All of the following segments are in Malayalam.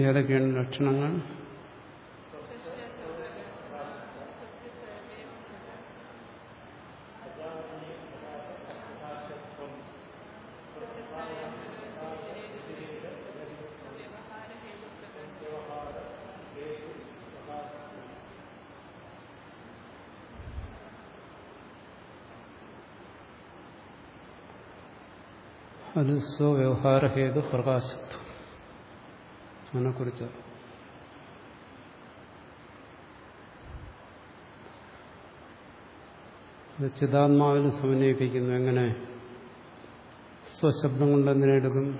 ഏതൊക്കെയാണ് ലക്ഷണങ്ങൾ? അത് സ്വവ്യവഹാരഹേതു പ്രകാശത്വം. അതിനെക്കുറിച്ച്. അത് ചിതാത്മാവിൽ സമന്വയിപ്പിക്കുന്നു. എങ്ങനെ? സ്വശബ്ദം കൊണ്ട് എന്തിനെടുക്കും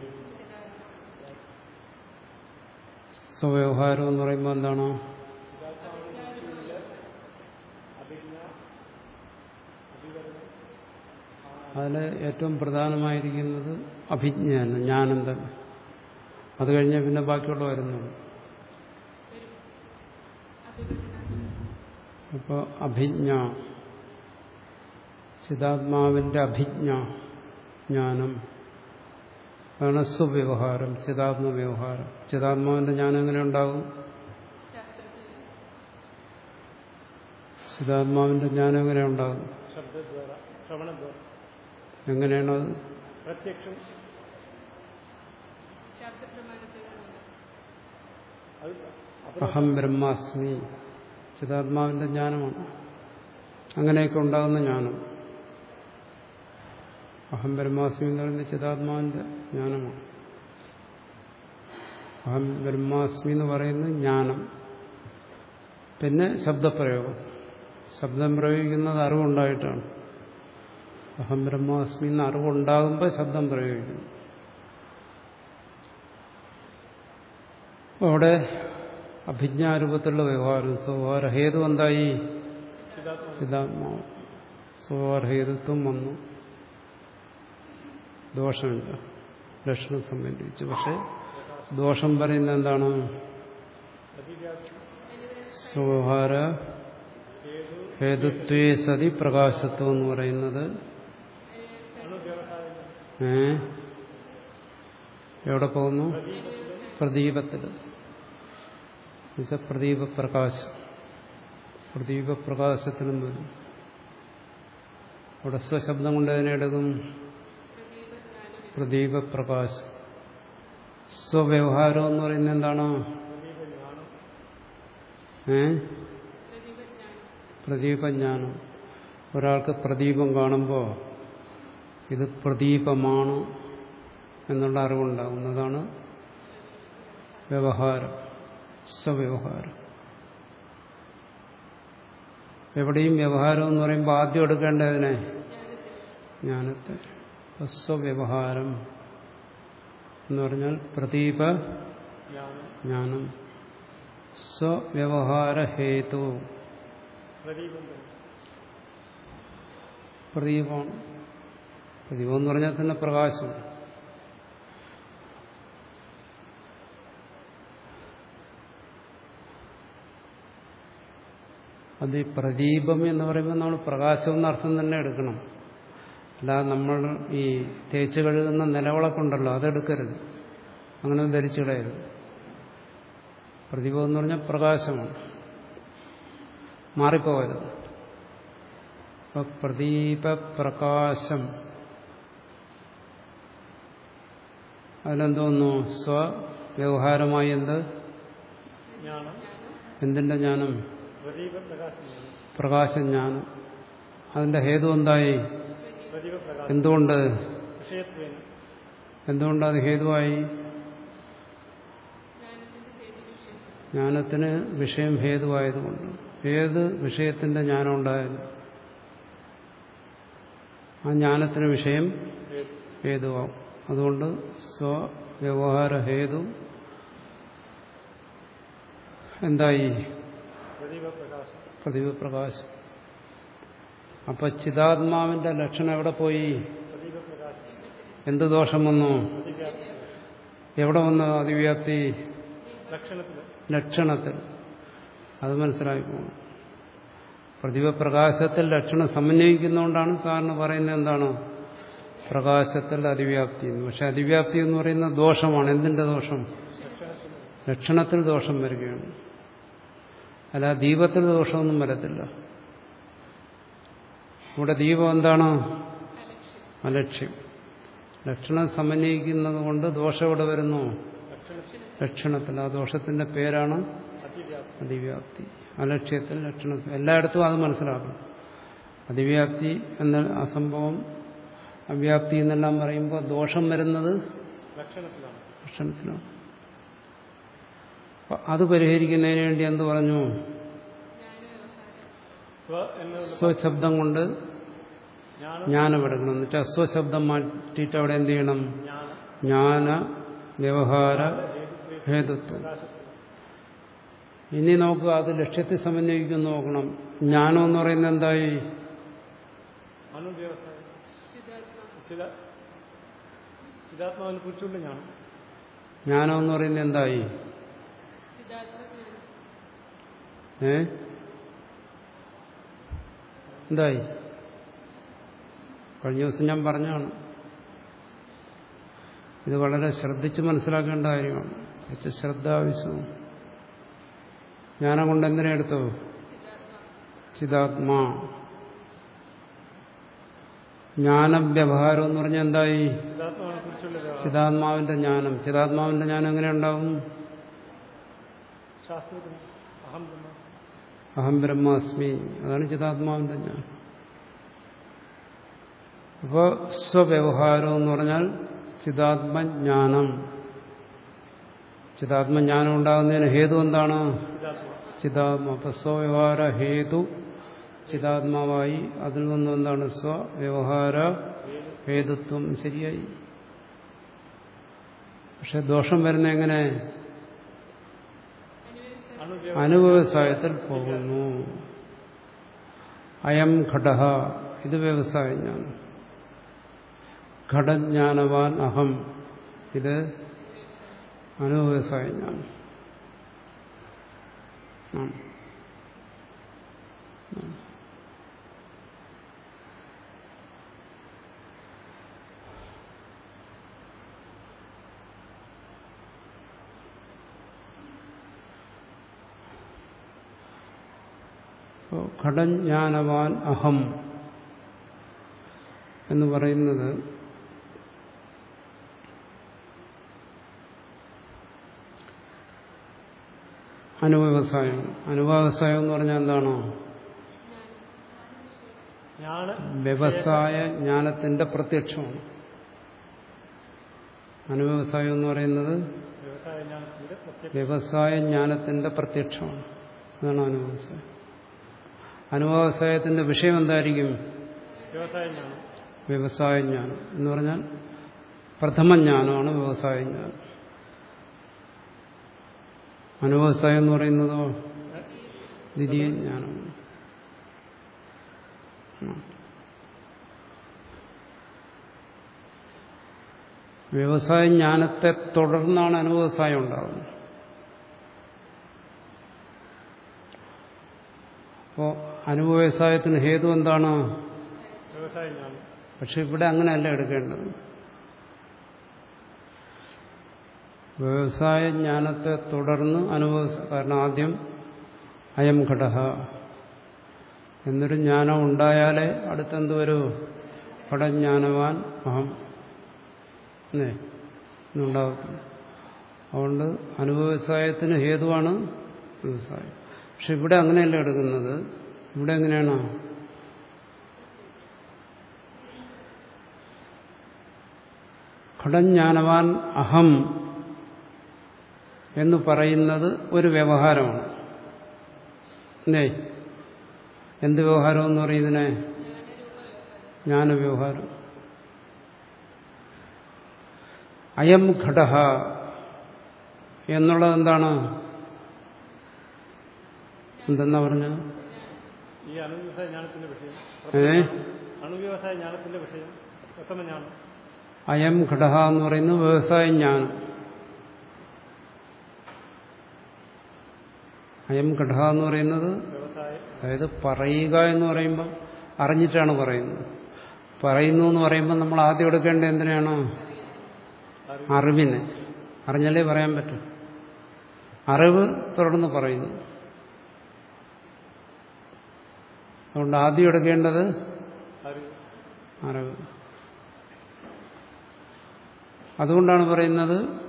സ്വവ്യവഹാരം എന്ന് പറയുമ്പോൾ എന്താണോ? അതിൽ ഏറ്റവും പ്രധാനമായിരിക്കുന്നത് അഭിജ്ഞാനം ജ്ഞാനന്തം അത് കഴിഞ്ഞാൽ പിന്നെ ബാക്കിയുള്ള വരുന്നത്. അപ്പോൾ അഭിജ്ഞ. ചിതാത്മാവിന്റെ അഭിജ്ഞ ജ്ഞാനം. അതാണ് സ്വവ്യവഹാരം ചിതാത്മ വ്യവഹാരം ചിതാത്മാവിന്റെ ജ്ഞാനം എങ്ങനെ ഉണ്ടാകും? ചിതാത്മാവിന്റെ ജ്ഞാനം എങ്ങനെ ഉണ്ടാകും? എങ്ങനെയാണത്? പ്രത്യക്ഷം. അഹം ബ്രഹ്മാസ്മി. ചിതാത്മാവിന്റെ ജ്ഞാനമാണ്. അങ്ങനെയൊക്കെ ഉണ്ടാകുന്ന ജ്ഞാനം. അഹം ബ്രഹ്മാസ്മി എന്ന് പറയുന്നത് ചിതാത്മാവിന്റെ ജ്ഞാനമാണ്. അഹം ബ്രഹ്മാസ്മി എന്ന് പറയുന്നത് ജ്ഞാനം. പിന്നെ ശബ്ദപ്രയോഗം. ശബ്ദം പ്രയോഗിക്കുന്നത് അറിവുണ്ടായിട്ടാണ്. അഹം ബ്രഹ്മാസ്മി എന്ന് അറിവുണ്ടാകുമ്പോൾ ശബ്ദം പ്രയോഗിക്കുന്നു. അവിടെ അഭിജ്ഞാരൂപത്തിലുള്ള വ്യവഹാരം സ്വഭാവ ഹേതു എന്തായി? ചിതാത്മ ചിതാത്മാവ് സ്വഭാവഹേതുത്വം വന്നു. ദോഷമില്ല. ലക്ഷണം സംബന്ധിച്ച്. പക്ഷെ ദോഷം പറയുന്നത് എന്താണ്? സ്വഹാര ഹേതുത്വേ സതി പ്രകാശത്വം എന്ന് പറയുന്നത്. ഏ? എവിടെ പോകുന്നു? പ്രദീപത്തിൽ എന്നുവെച്ചാൽ പ്രദീപ പ്രദീപപ്രകാശത്തിനും വരും. അവിടെ സ്വശബ്ദം കൊണ്ട് അതിനെ എടുക്കും പ്രദീപപ്രകാശം. സ്വവ്യവഹാരം എന്ന് പറയുന്നത് എന്താണ്? ഏ? പ്രദീപജ്ഞാനം. ഒരാൾക്ക് പ്രദീപം കാണുമ്പോൾ ഇത് പ്രദീപമാണ് എന്നുള്ള അറിവുണ്ടാകുന്നതാണ് വ്യവഹാരം. സ്വവ്യവഹാരം. എവിടെയും വ്യവഹാരം എന്ന് പറയുമ്പോൾ ആദ്യം എടുക്കേണ്ടതിനെ ജ്ഞാനത്തെ. സ്വവ്യവഹാരം എന്ന് പറഞ്ഞാൽ പ്രദീപ ജ്ഞാനം. സ്വവ്യവഹാര ഹേതു. പ്രദീപമാണ് പ്രദീപം എന്ന് പറഞ്ഞാൽ തന്നെ പ്രകാശം. അത് ഈ പ്രദീപം എന്ന് പറയുമ്പോൾ നമ്മൾ പ്രകാശം എന്ന അർത്ഥം തന്നെ എടുക്കണം. അല്ലാതെ നമ്മൾ ഈ തേച്ച് കഴുകുന്ന നിലവിളക്കുണ്ടല്ലോ അതെടുക്കരുത്. അങ്ങനെ ധരിച്ചു കളയരുത് പ്രദീപം എന്ന് പറഞ്ഞാൽ പ്രകാശമാണ്. മാറിപ്പോകരുത്. അപ്പൊ പ്രദീപപ്രകാശം. അതിലെന്തോന്നു സ്വവ്യവഹാരമായി എന്ത്? എന്തിന്റെ ജ്ഞാനം? പ്രകാശജ്ഞാനം അതിന്റെ ഹേതു എന്തായി? എന്തുകൊണ്ട്? എന്തുകൊണ്ട് അത് ഹേതുവായി? ജ്ഞാനത്തിന് വിഷയം ഹേതുവായതുകൊണ്ട്. ഏത് വിഷയത്തിന്റെ ജ്ഞാനം ഉണ്ടായാലും ആ ജ്ഞാനത്തിന് വിഷയം ഹേതു ഹേതുവാകും. അതുകൊണ്ട് സ്വവ്യവഹാര ഹേതു എന്തായി? പ്രദീപപ്രകാശം. പ്രതിഭപ്രകാശം അപ്പൊ ചിതാത്മാവിന്റെ ലക്ഷണം എവിടെ പോയി? എന്ത് ദോഷം വന്നു? എവിടെ വന്നു അതിവ്യാപ്തി ലക്ഷണത്തിൽ. അത് മനസ്സിലാക്കി പോകണം പ്രതിഭപ്രകാശത്തിൽ ലക്ഷണം സമന്വയിക്കുന്നതുകൊണ്ടാണ് സാറിന് പറയുന്നത് എന്താണ്? പ്രകാശത്തിൽ അതിവ്യാപ്തി എന്ന്. പക്ഷെ അതിവ്യാപ്തി എന്ന് പറയുന്ന ദോഷമാണ്. എന്തിന്റെ ദോഷം? ലക്ഷണത്തിൽ ദോഷം വരികയാണ്. അല്ല ദീപത്തിന് ദോഷമൊന്നും വരത്തില്ല. ഇവിടെ ദീപം എന്താണ്? അലക്ഷ്യം. ലക്ഷണം സമന്വയിക്കുന്നത് കൊണ്ട് ദോഷം ഇവിടെ വരുന്നു? ലക്ഷണത്തിൽ. ആ ദോഷത്തിന്റെ പേരാണ് അതിവ്യാപ്തി. അലക്ഷ്യത്തിൽ ലക്ഷണം. എല്ലായിടത്തും അത് മനസ്സിലാക്കണം. അതിവ്യാപ്തി എന്ന അസംഭവം സംഭവം അവ്യാപ്തി എന്നെല്ലാം പറയുമ്പോൾ ദോഷം വരുന്നത് ലക്ഷണത്തിലാണ്. അത് പരിഹരിക്കുന്നതിന് വേണ്ടി എന്ത് പറഞ്ഞു? സ്വശബ്ദം കൊണ്ട് ജ്ഞാനം. എടുക്കണം എന്നിട്ട് അസ്വശബ്ദം മാറ്റിയിട്ട് അവിടെ എന്ത് ചെയ്യണം? ജ്ഞാന. വ്യവഹാര ഹേതുത്വം. പ്രകാശത്തിൽ ഇനി നോക്കുക അത് ലക്ഷ്യത്തെ സമന്വയിക്കുന്നു നോക്കണം. ജ്ഞാനം എന്ന് പറയുന്നത് എന്തായി? ജ്ഞാനം എന്ന് പറയുന്നത് എന്തായി? ഏ? എന്തായി? കഴിഞ്ഞ ദിവസം ഞാൻ പറഞ്ഞാണ് ഇത് വളരെ ശ്രദ്ധിച്ച് മനസ്സിലാക്കേണ്ട കാര്യമാണ്. ഏറ്റവും ശ്രദ്ധ ആവശ്യമാണ് ജ്ഞാനം കൊണ്ട് എന്തിനാ എടുത്തു? ചിതാത്മാ. ജ്ഞാനവ്യവഹാരം എന്ന് പറഞ്ഞാൽ എന്തായി? ചിതാത്മാവിന്റെ ജ്ഞാനം. ചിതാത്മാവിന്റെ ജ്ഞാനം എങ്ങനെയുണ്ടാവും അഹം ബ്രഹ്മാസ്മി. അതാണ് ചിതാത്മാവിന്റെ ജ്ഞാനം. അപ്പോൾ സ്വവ്യവഹാരം എന്ന് പറഞ്ഞാൽ ചിതാത്മജ്ഞാനം. ചിതാത്മജ്ഞാനം ഉണ്ടാകുന്നതിന് ഹേതു എന്താണ്? ചിതാത്മാ. അപ്പൊ സ്വവ്യവഹാര ഹേതു ചിതാത്മാവായി. അതിൽ നിന്നും എന്താണ്? സ്വവ്യവഹാര ഹേതുത്വം. ശരിയായി. പക്ഷെ ദോഷം വരുന്ന എങ്ങനെ? അനുവ്യവസായത്തിൽ പോകുന്നു. അയം ഘടഹ ഇത് വ്യവസായജ്ഞാനം. ഘടജ്ഞാനവാൻ അഹം ഇത് അനുവ്യവസായജ്ഞാനം. ആ. ഘടജ്ഞാനവാൻ അഹം എന്ന് പറയുന്നത് അനുവ്യവസായം അനുവ്യവസായം എന്ന് പറഞ്ഞാൽ എന്താണോ? വ്യവസായ ജ്ഞാനത്തിന്റെ പ്രത്യക്ഷമാണ്. അനുവ്യവസായം എന്ന് പറയുന്നത് വ്യവസായ ജ്ഞാനത്തിന്റെ പ്രത്യക്ഷമാണ്. അതാണ് അനുവ്യവസായം അനുവ്യവസായത്തിന്റെ വിഷയം എന്തായിരിക്കും വ്യവസായ ജ്ഞാനം എന്ന് പറഞ്ഞാൽ പ്രഥമ ജ്ഞാനമാണ് വ്യവസായ ജ്ഞാനം അനുവസായം എന്ന് പറയുന്നതോ? ദ്വിതീയ ജ്ഞാനമാണ് ഉം. വ്യവസായ ജ്ഞാനത്തെ തുടർന്നാണ് അനുവസായം ഉണ്ടാകുന്നത്. അപ്പോൾ അനുവ്യവസായത്തിന് ഹേതു എന്താണ്? പക്ഷെ ഇവിടെ അങ്ങനെയല്ല എടുക്കേണ്ടത്. വ്യവസായ ജ്ഞാനത്തെ തുടർന്ന് അനുഭവ കാരണം ആദ്യം അയം ഘടക എന്നൊരു ജ്ഞാനം ഉണ്ടായാലേ അടുത്തെന്ത് വരൂ? ഘടജ്ഞാനവാൻ അഹം. എന്നേ അതുകൊണ്ട് അതുകൊണ്ട് അനുഭവസായത്തിന് ഹേതുവാണ് വ്യവസായം. പക്ഷെ ഇവിടെ അങ്ങനെയല്ല എടുക്കുന്നത്. ഇവിടെ എങ്ങനെയാണ്? ഘടജ്ഞാനവാൻ അഹം എന്ന് പറയുന്നത് ഒരു വ്യവഹാരമാണ്. അല്ലേ? എന്ത് വ്യവഹാരം എന്ന് പറയുന്നതിനെ? ജ്ഞാനവ്യവഹാരം. അയം ഘട എന്നുള്ളത് എന്താണ്? എന്തെന്നാ പറഞ്ഞ ഈ അണുവ്യവസായ ജ്ഞാനത്തിന്റെ വിഷയം അണുവ്യവസായ ജ്ഞാനത്തിന്റെ വിഷയം പ്രഥമ ജ്ഞാനം അയം ഘട എന്ന് പറയുന്നത് വ്യവസായ ജ്ഞാനം. അയം ഘട എന്ന് പറയുന്നത് അതായത് പറയുക എന്ന് പറയുമ്പോൾ അറിഞ്ഞിട്ടാണ് പറയുന്നത്. പറയുന്നു എന്ന് പറയുമ്പോൾ നമ്മൾ ആദ്യം എടുക്കേണ്ടത് എന്തിനാണ്? അറിവിനെ. അറിഞ്ഞാലേ പറയാൻ പറ്റും. അറിവ് തുടർന്ന് പറയുന്നു. അതുകൊണ്ട് ആദ്യം എടുക്കേണ്ടത് അറിവ് അതുകൊണ്ടാണ് പറയുന്നത്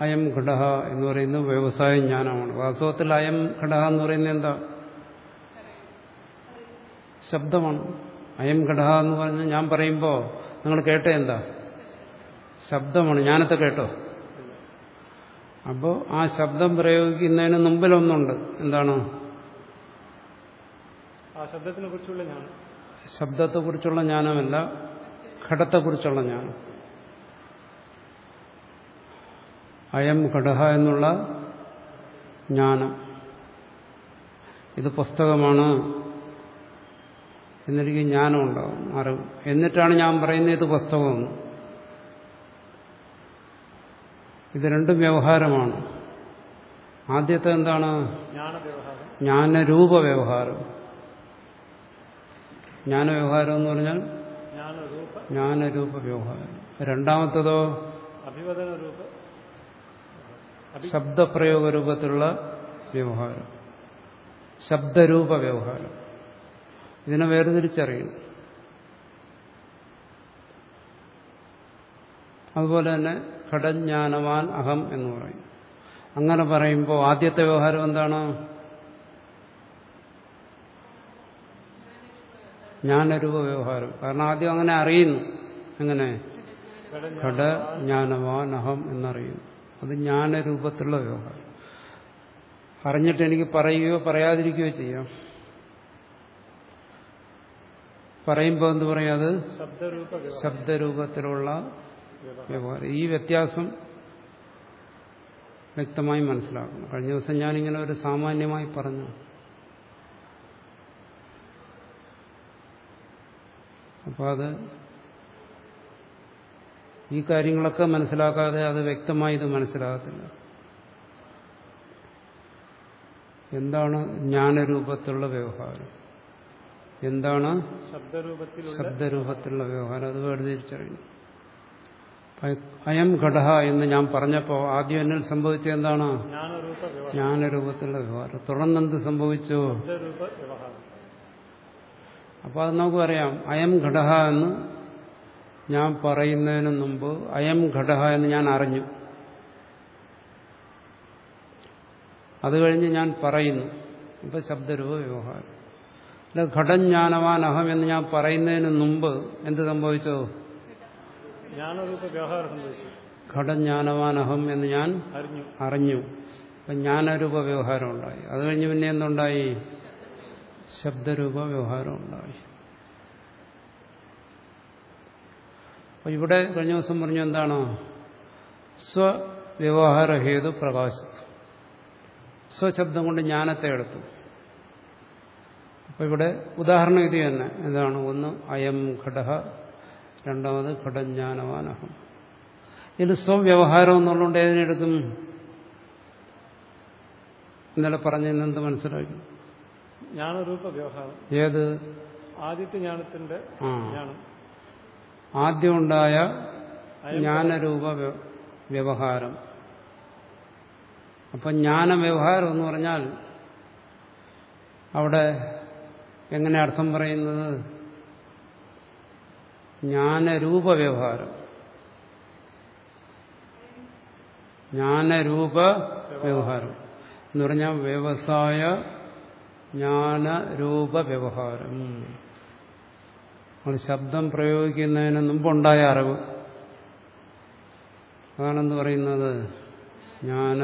അയം ഘടക എന്ന് പറയുന്നത് വ്യവസായ ജ്ഞാനമാണ്. വാസ്തവത്തിൽ അയം ഘടക എന്ന് പറയുന്നത് എന്താ? ശബ്ദമാണ്. അയം ഘടക എന്ന് പറഞ്ഞ് ഞാൻ പറയുമ്പോൾ നിങ്ങൾ കേട്ടേ എന്താ? ശബ്ദമാണ്. ഞാനത്തെ കേട്ടോ? അപ്പോൾ ആ ശബ്ദം പ്രയോഗിക്കുന്നതിന് മുമ്പിലൊന്നുണ്ട്. എന്താണ്? ശബ്ദത്തിനെ കുറിച്ചുള്ള ഞാൻ ശബ്ദത്തെക്കുറിച്ചുള്ള ജ്ഞാനമല്ല ഘടത്തെക്കുറിച്ചുള്ള ജ്ഞാനം. അയം ഘടഹ എന്നുള്ള ജ്ഞാനം. ഇത് പുസ്തകമാണ്. എന്നെനിക്ക് ജ്ഞാനം ഉണ്ടാവും അറിവ്. എന്നിട്ടാണ് ഞാൻ പറയുന്നത് ഇത് പുസ്തകമെന്ന് ഇത് രണ്ടും വ്യവഹാരമാണ്. ആദ്യത്തെ എന്താണ്? ജ്ഞാന ജ്ഞാനരൂപ വ്യവഹാരം ജ്ഞാനവ്യവഹാരം എന്ന് പറഞ്ഞാൽ ജ്ഞാനരൂപ. വ്യവഹാരം. രണ്ടാമത്തതോ അഭിവദന രൂപ അഭി ശബ്ദപ്രയോഗ രൂപത്തിലുള്ള വ്യവഹാരം. ശബ്ദരൂപ വ്യവഹാരം. ഇതിനെ വേർതിരിച്ചറിയണം. അതുപോലെ തന്നെ ഘടജ്ഞാനവാൻ അഹം എന്ന് പറയും. അങ്ങനെ പറയുമ്പോൾ ആദ്യത്തെ വ്യവഹാരം എന്താണ്? ജ്ഞാനരൂപ വ്യവഹാരം. കാരണം ആദ്യം അങ്ങനെ അറിയുന്നു. എങ്ങനെ? ഘട ജ്ഞാനവാൻ അഹം എന്നറിയുന്നു. അത് ജ്ഞാനരൂപത്തിലുള്ള വ്യവഹാരം. അറിഞ്ഞിട്ട് എനിക്ക് പറയുകയോ പറയാതിരിക്കുകയോ ചെയ്യാം. പറയുമ്പോൾ എന്ത് പറയും അത്? ശബ്ദരൂപത്തിലുള്ള വ്യവഹാരം. ഈ വ്യത്യാസം വ്യക്തമായി മനസ്സിലാക്കണം കഴിഞ്ഞ ദിവസം ഞാനിങ്ങനെ ഒരു സാമാന്യമായി പറഞ്ഞു അപ്പോൾ അത് ഈ കാര്യങ്ങളൊക്കെ മനസ്സിലാക്കാതെ അത് വ്യക്തമായി ഇത് മനസ്സിലാകത്തില്ല. എന്താണ് ജ്ഞാനരൂപത്തിലുള്ള വ്യവഹാരം? എന്താണ് ശബ്ദരൂപത്തിലുള്ള വ്യവഹാരം? അത് വേർതിരിച്ചറിയണം. അയ- ഘടഹ എന്ന് ഞാൻ പറഞ്ഞപ്പോൾ ആദ്യം എന്നിൽ സംഭവിച്ചത് എന്താണ്? ജ്ഞാനരൂപത്തിലുള്ള വ്യവഹാരം. തുടർന്നെന്ത് സംഭവിച്ചു? അപ്പോൾ അത് നമുക്ക് പറയാം അയം ഘടക എന്ന് ഞാൻ പറയുന്നതിന് മുമ്പ് അയം ഘടക എന്ന് ഞാൻ അറിഞ്ഞു. അത് കഴിഞ്ഞ് ഞാൻ പറയുന്നു. ഇപ്പൊ ശബ്ദരൂപ വ്യവഹാരം. അല്ല ഘടം ജ്ഞാനവാൻ അഹം എന്ന് ഞാൻ പറയുന്നതിന് മുമ്പ് എന്ത് സംഭവിച്ചോ? ഘടജ്ഞാനവാൻ അഹം എന്ന് ഞാൻ അറിഞ്ഞു. അറിഞ്ഞു. അപ്പൊ ജ്ഞാനരൂപ വ്യവഹാരം ഉണ്ടായി. അത് കഴിഞ്ഞ് പിന്നെ എന്തുണ്ടായി? ശബ്ദരൂപ വ്യവഹാരം ഉണ്ടായി അപ്പൊ ഇവിടെ കഴിഞ്ഞ ദിവസം പറഞ്ഞു എന്താണ്? സ്വവ്യവഹാര ഹേതു പ്രകാശം. സ്വശബ്ദം കൊണ്ട് ജ്ഞാനത്തെ എടുത്തു. അപ്പൊ ഇവിടെ ഉദാഹരണം ഇത് തന്നെ. എന്താണ്? ഒന്ന് അയം ഘടക രണ്ടാമത് ഘടജ്ഞാനവാനഹം. ഇത് സ്വവ്യവഹാരം എന്നുള്ളതുകൊണ്ട് ഏതിനെടുക്കും? ഇന്നലെ പറഞ്ഞതിന് എന്ത് മനസ്സിലാക്കി ജ്ഞാനരൂപ വ്യവഹാരം ഏത്? ആദ്യത്തെ ജ്ഞാനത്തിന്റെ ആ. ആദ്യം ആദ്യമുണ്ടായ ജ്ഞാനരൂപ വ്യ- വ്യവഹാരം അപ്പം ജ്ഞാന വ്യവഹാരം എന്ന് പറഞ്ഞാൽ അവിടെ എങ്ങനെ അർത്ഥം പറയുന്നത്? ജ്ഞാനരൂപ വ്യവഹാരം ജ്ഞാനരൂപ വ്യവഹാരം എന്ന് പറഞ്ഞാൽ വ്യവസായ ജ്ഞാനരൂപ വ്യവഹാരം നമ്മൾ ശബ്ദം പ്രയോഗിക്കുന്നതിന് മുമ്പുണ്ടായ അറിവ്. അതാണെന്ന് പറയുന്നത് ജ്ഞാന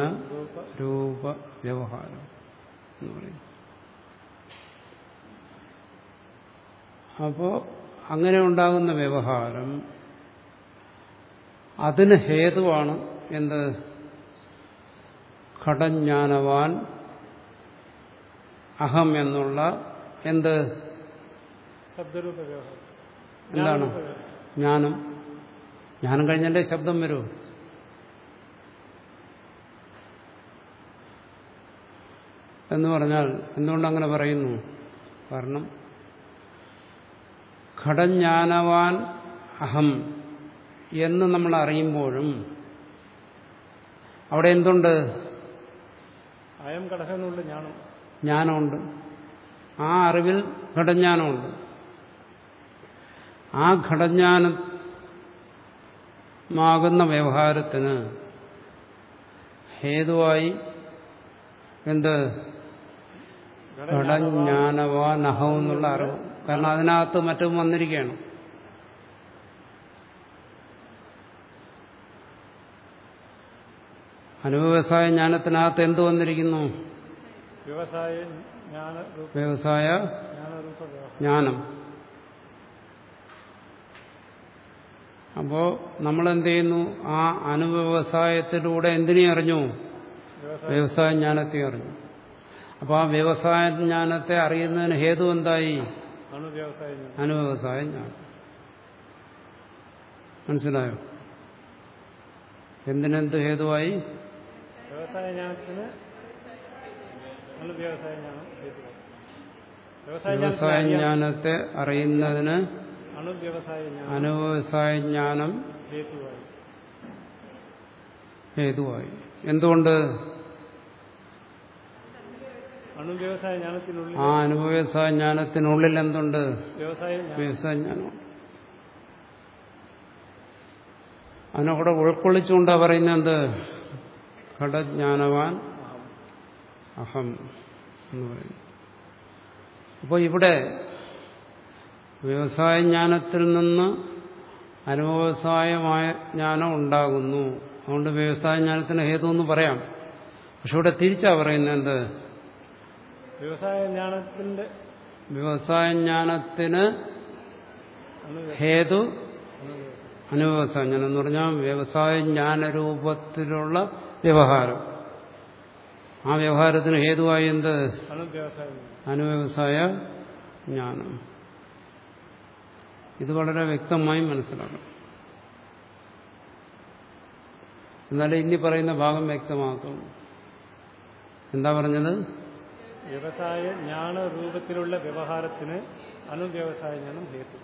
രൂപ വ്യവഹാരം എന്ന് അപ്പോ അങ്ങനെ ഉണ്ടാകുന്ന വ്യവഹാരം അതിന് ഹേതുവാണ് എന്ത്? ഘടജ്ഞാനവാൻ അഹം എന്നുള്ള എന്ത്? എന്താണ്. ജ്ഞാനം. ജ്ഞാനം കഴിഞ്ഞല്ലേ ശബ്ദം വരൂ. എന്ന് പറഞ്ഞാൽ എന്തുകൊണ്ട് അങ്ങനെ പറയുന്നു? കാരണം ഘടജ്ഞാനവാൻ അഹം എന്ന് നമ്മൾ അറിയുമ്പോഴും അവിടെ എന്തുണ്ട്? അയം ഘടകം എന്നുള്ള ജ്ഞാനമുണ്ട്. ആ അറിവിൽ ഘടജ്ഞാനമുണ്ട്. ആ ഘടജ്ഞാനമാകുന്ന വ്യവഹാരത്തിന് ഹേതുവായി എന്ത്? ഘടജ്ഞാനവാ അഹം എന്നുള്ള അറിവ്. കാരണം അതിനകത്ത് മറ്റും വന്നിരിക്കുകയാണ്. അനുവ്യവസായ ജ്ഞാനത്തിനകത്ത് എന്ത് വന്നിരിക്കുന്നു? വ്യവസായ ജ്ഞാന അപ്പോ നമ്മൾ എന്ത് ചെയ്യുന്നു ആ അനുവ്യവസായത്തിലൂടെ എന്തിനെ അറിഞ്ഞു? വ്യവസായ ജ്ഞാനത്തെ അറിഞ്ഞു. അപ്പൊ ആ വ്യവസായ ജ്ഞാനത്തെ അറിയുന്നതിന് ഹേതു എന്തായി? അനുവ്യവസായ ജ്ഞാനം മനസ്സിലായോ? എന്തിനെന്ത് ഹേതുവായി? വ്യവസായ ജ്ഞാനത്തിന് വ്യവസായ. ജ്ഞാനത്തെ അറിയുന്നതിന് അനുവ്യവസായ ജ്ഞാനം ഹേതുവായി. എന്തുകൊണ്ട്? ആ അനുഭവ്യവസായ ജ്ഞാനത്തിനുള്ളിൽ എന്തുണ്ട് വ്യവസായ ജ്ഞാനം കൂടെ ഉൾക്കൊള്ളിച്ചുകൊണ്ടാ പറയുന്നത് എന്ത്? ഘടജ്ഞാനവാൻ അഹം എന്ന് പറയുന്നു അപ്പോൾ ഇവിടെ വ്യവസായ ജ്ഞാനത്തിൽ നിന്ന് അനുഭവസായമായ ജ്ഞാനം ഉണ്ടാകുന്നു. അതുകൊണ്ട് വ്യവസായ ജ്ഞാനത്തിന് ഹേതു എന്ന് പറയാം. പക്ഷെ ഇവിടെ തിരിച്ചാ പറയുന്നത് എന്ത്? വ്യവസായ ജ്ഞാനത്തിന്റെ വ്യവസായ ജ്ഞാനത്തിന് ഹേതു അനുവ്യവസായ ജ്ഞാനം എന്ന് പറഞ്ഞാൽ വ്യവസായ ജ്ഞാനരൂപത്തിലുള്ള വ്യവഹാരം. ആ വ്യവഹാരത്തിന് ഹേതുവായി എന്ത്? അനുവ്യവസായ ജ്ഞാനം. ഇത് വളരെ വ്യക്തമായി മനസ്സിലാക്കണം. എന്നാലും ഇനി പറയുന്ന ഭാഗം വ്യക്തമാക്കും എന്താ പറഞ്ഞത്? വ്യവസായ ജ്ഞാന രൂപത്തിലുള്ള വ്യവഹാരത്തിന് അനുവ്യവസായ ജ്ഞാനം ഹേതു.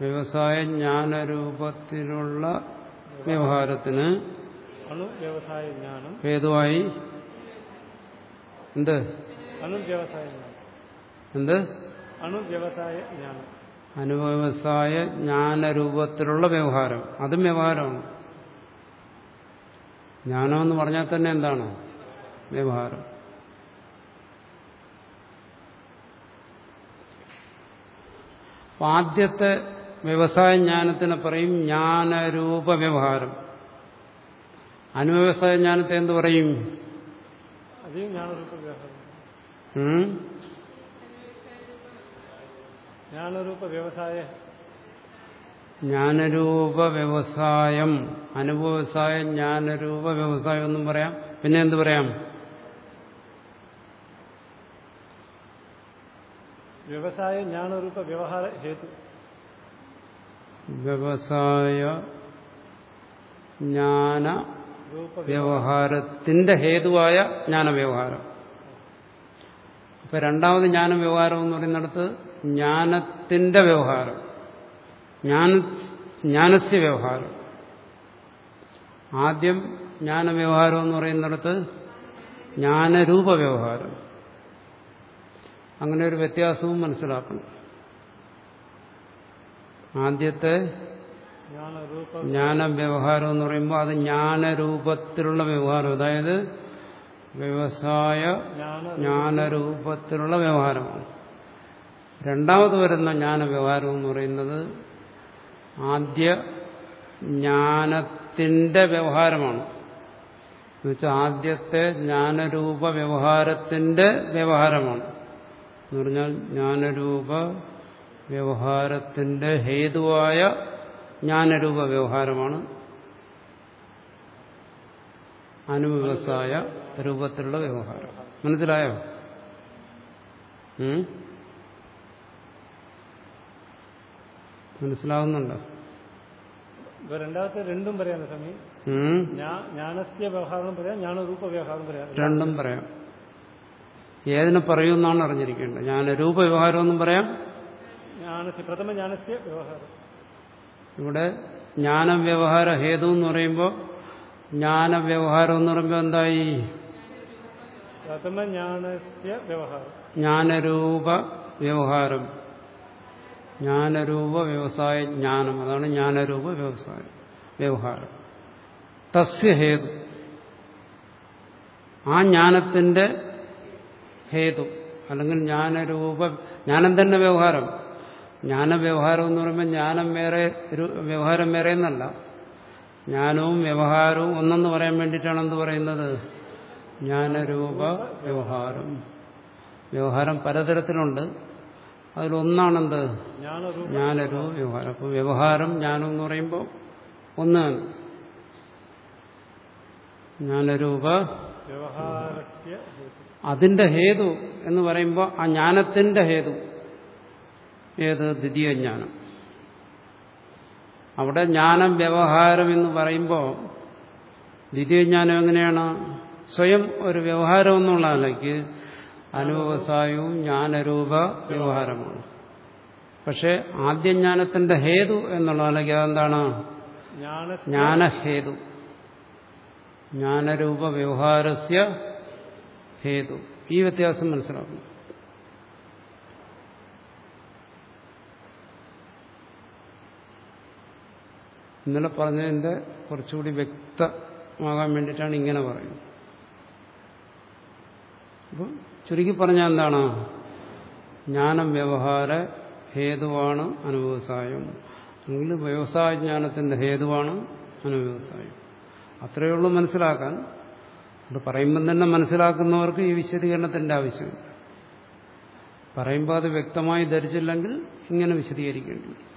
വ്യവസായ ജ്ഞാനരൂപത്തിലുള്ള വ്യവഹാരത്തിന് അണു വ്യവസായ ജ്ഞാനം ഹേതുവായി എന്ത്? അണു വ്യവസായ ജ്ഞാനം എന്ത്? അണു വ്യവസായ ജ്ഞാനം അനുവ്യവസായ ജ്ഞാനരൂപത്തിലുള്ള വ്യവഹാരം. അതും വ്യവഹാരമാണ്. ജ്ഞാനം എന്ന് പറഞ്ഞാൽ തന്നെ എന്താണ്? വ്യവഹാരം. ആദ്യത്തെ വ്യവസായ ജ്ഞാനത്തിനെ പറയും ജ്ഞാനരൂപ വ്യവഹാരം. അനുവ്യവസായ ജ്ഞാനത്തെ എന്ത് പറയും? ജ്ഞാനരൂപ വ്യവസായ അനുഭവസായ ജ്ഞാനരൂപ വ്യവസായം എന്നും പറയാം. പിന്നെ എന്ത് പറയാം? വ്യവസായ ജ്ഞാനരൂപ വ്യവഹാര ഹേതു. വ്യവസായ ജ്ഞാന വ്യവഹാരത്തിന്റെ ഹേതുവായ ജ്ഞാനവ്യവഹാരം. അപ്പൊ രണ്ടാമത് ജ്ഞാനവ്യവഹാരം എന്ന് പറയുന്നിടത്ത് ജ്ഞാനത്തിന്റെ വ്യവഹാരം. ജ്ഞാന ജ്ഞാനസ്യ വ്യവഹാരം. ആദ്യം ജ്ഞാനവ്യവഹാരം എന്ന് പറയുന്നിടത്ത് ജ്ഞാനരൂപ വ്യവഹാരം. അങ്ങനെ ഒരു വ്യത്യാസവും മനസ്സിലാക്കണം. ആദ്യത്തെ ജ്ഞാനരൂപ ജ്ഞാനവ്യവഹാരം എന്ന് പറയുമ്പോൾ അത് ജ്ഞാനരൂപത്തിലുള്ള വ്യവഹാരം. അതായത് വ്യവസായ ജ്ഞാന ജ്ഞാനരൂപത്തിലുള്ള വ്യവഹാരമാണ് രണ്ടാമത് വരുന്ന ജ്ഞാനവ്യവഹാരം എന്ന് പറയുന്നത് ആദ്യ ജ്ഞാനത്തിന്റെ വ്യവഹാരമാണ്. എന്നുവെച്ചാൽ ആദ്യത്തെ ജ്ഞാനരൂപ വ്യവഹാരത്തിന്റെ വ്യവഹാരമാണ്. എന്ന് പറഞ്ഞാൽ ജ്ഞാനരൂപ വ്യവഹാരത്തിന്റെ ഹേതുവായ ജ്ഞാനരൂപ വ്യവഹാരമാണ് അനുവ്യവസായ രൂപത്തിലുള്ള വ്യവഹാരം. മനസ്സിലായോ? ഇപ്പൊ രണ്ടാമത്തെ രണ്ടും പറയാം സ്വാമി. ജ്ഞാനസ്യ വ്യവഹാരം പറയാം ജ്ഞാനരൂപ വ്യവഹാരം പറയാം. രണ്ടും പറയാം. ഏതിനെ പറയൂന്നാണ് അറിഞ്ഞിരിക്കേണ്ടത്? ഞാൻ ഒന്നും പറയാം. ജ്ഞാനസ്യ പ്രഥമ ജ്ഞാനസ്യ വ്യവഹാരം. ഇവിടെ ജ്ഞാനവ്യവഹാര ഹേതു എന്ന് പറയുമ്പോൾ ജ്ഞാനവ്യവഹാരം എന്ന് പറയുമ്പോൾ എന്തായി? ജ്ഞാനരൂപ വ്യവഹാരം. ജ്ഞാനരൂപ വ്യവസായ ജ്ഞാനം. അതാണ് ജ്ഞാനരൂപ വ്യവസായ വ്യവഹാരം. തസ്യ ഹേതു. ആ ജ്ഞാനത്തിന്റെ ഹേതു അല്ലെങ്കിൽ ജ്ഞാനരൂപ ജ്ഞാനം തന്നെ വ്യവഹാരം. ജ്ഞാനവ്യവഹാരം എന്ന് പറയുമ്പോൾ ജ്ഞാനം വേറെ ഒരു വ്യവഹാരം വേറെ എന്നല്ല. ജ്ഞാനവും വ്യവഹാരവും ഒന്നെന്ന് പറയാൻ വേണ്ടിയിട്ടാണ് എന്ത് പറയുന്നത്? ജ്ഞാനരൂപ വ്യവഹാരം. വ്യവഹാരം പലതരത്തിലുണ്ട്. അതിലൊന്നാണെന്ത്? ജ്ഞാനരൂപ വ്യവഹാരം. അപ്പോൾ വ്യവഹാരം ജ്ഞാനം എന്ന് പറയുമ്പോൾ ഒന്ന് ജ്ഞാനരൂപ അതിന്റെ ഹേതു എന്ന് പറയുമ്പോൾ ആ ജ്ഞാനത്തിന്റെ ഹേതു. ഏത് ദ്വിതീയ ജ്ഞാനം അവിടെ ജ്ഞാനം വ്യവഹാരം എന്ന് പറയുമ്പോൾ ദ്വിതീയ ജ്ഞാനം എങ്ങനെയാണ്? സ്വയം ഒരു വ്യവഹാരം എന്നുള്ള നിലയ്ക്ക് അനുവസായവും ജ്ഞാനരൂപ വ്യവഹാരമാണ്. പക്ഷെ ആദ്യ ജ്ഞാനത്തിന്റെ ഹേതു എന്നുള്ള നിലയ്ക്ക് അതെന്താണ്? ജ്ഞാന ജ്ഞാനഹേതു. ജ്ഞാനരൂപ വ്യവഹാരസ്യ ഹേതു. ഈ വ്യത്യാസം മനസ്സിലാക്കണം ഇന്നലെ പറഞ്ഞതിന്റെ കുറച്ചുകൂടി വ്യക്തമാകാൻ വേണ്ടിയിട്ടാണ് ഇങ്ങനെ പറയുന്നത്. അപ്പം ചുരുക്കി പറഞ്ഞാൽ എന്താണ്? ജ്ഞാനം വ്യവഹാര ഹേതുവാണ് അനുവ്യവസായം അല്ലെങ്കിൽ വ്യവസായ ജ്ഞാനത്തിന്റെ ഹേതുവാണ് അനുവ്യവസായം അത്രയേ ഉള്ളൂ മനസ്സിലാക്കാൻ. അത് പറയുമ്പം തന്നെ മനസ്സിലാക്കുന്നവർക്ക് ഈ വിശദീകരണത്തിന്റെ ആവശ്യമില്ല. പറയുമ്പോൾ അത് വ്യക്തമായി ധരിച്ചില്ലെങ്കിൽ ഇങ്ങനെ വിശദീകരിക്കേണ്ടി വരും.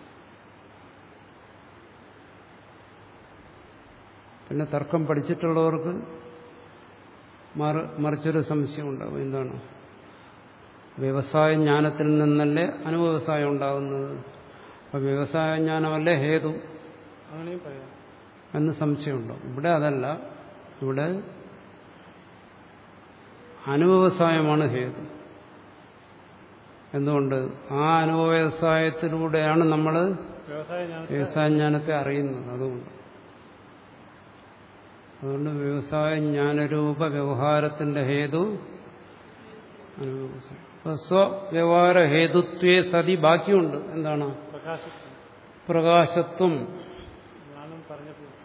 പിന്നെ തർക്കം പഠിച്ചിട്ടുള്ളവർക്ക് മറ- മറിച്ചൊരു സംശയം ഉണ്ടാവും എന്താണ്? വ്യവസായ ജ്ഞാനത്തിൽ നിന്നല്ലേ അനുവ്യവസായം ഉണ്ടാകുന്നത്. അപ്പൊ വ്യവസായ ജ്ഞാനമല്ലേ ഹേതു? അങ്ങനെയും പറയാം. എന്ന് സംശയമുണ്ടോ? ഇവിടെ അതല്ല. ഇവിടെ അനുവ്യവസായമാണ് ഹേതു. എന്തുകൊണ്ട്? ആ അനുവ്യവസായത്തിലൂടെയാണ് നമ്മൾ വ്യവസായ വ്യവസായ ജ്ഞാനത്തെ അറിയുന്നത്. അതുകൊണ്ട്. അതുകൊണ്ട് വ്യവസായ ജ്ഞാനരൂപ വ്യവഹാരത്തിന്റെ ഹേതു സ്വവ്യവഹാര ഹേതുത്വേ സതി ബാക്കിയുണ്ട്. എന്താണ്? പ്രകാശത്വം.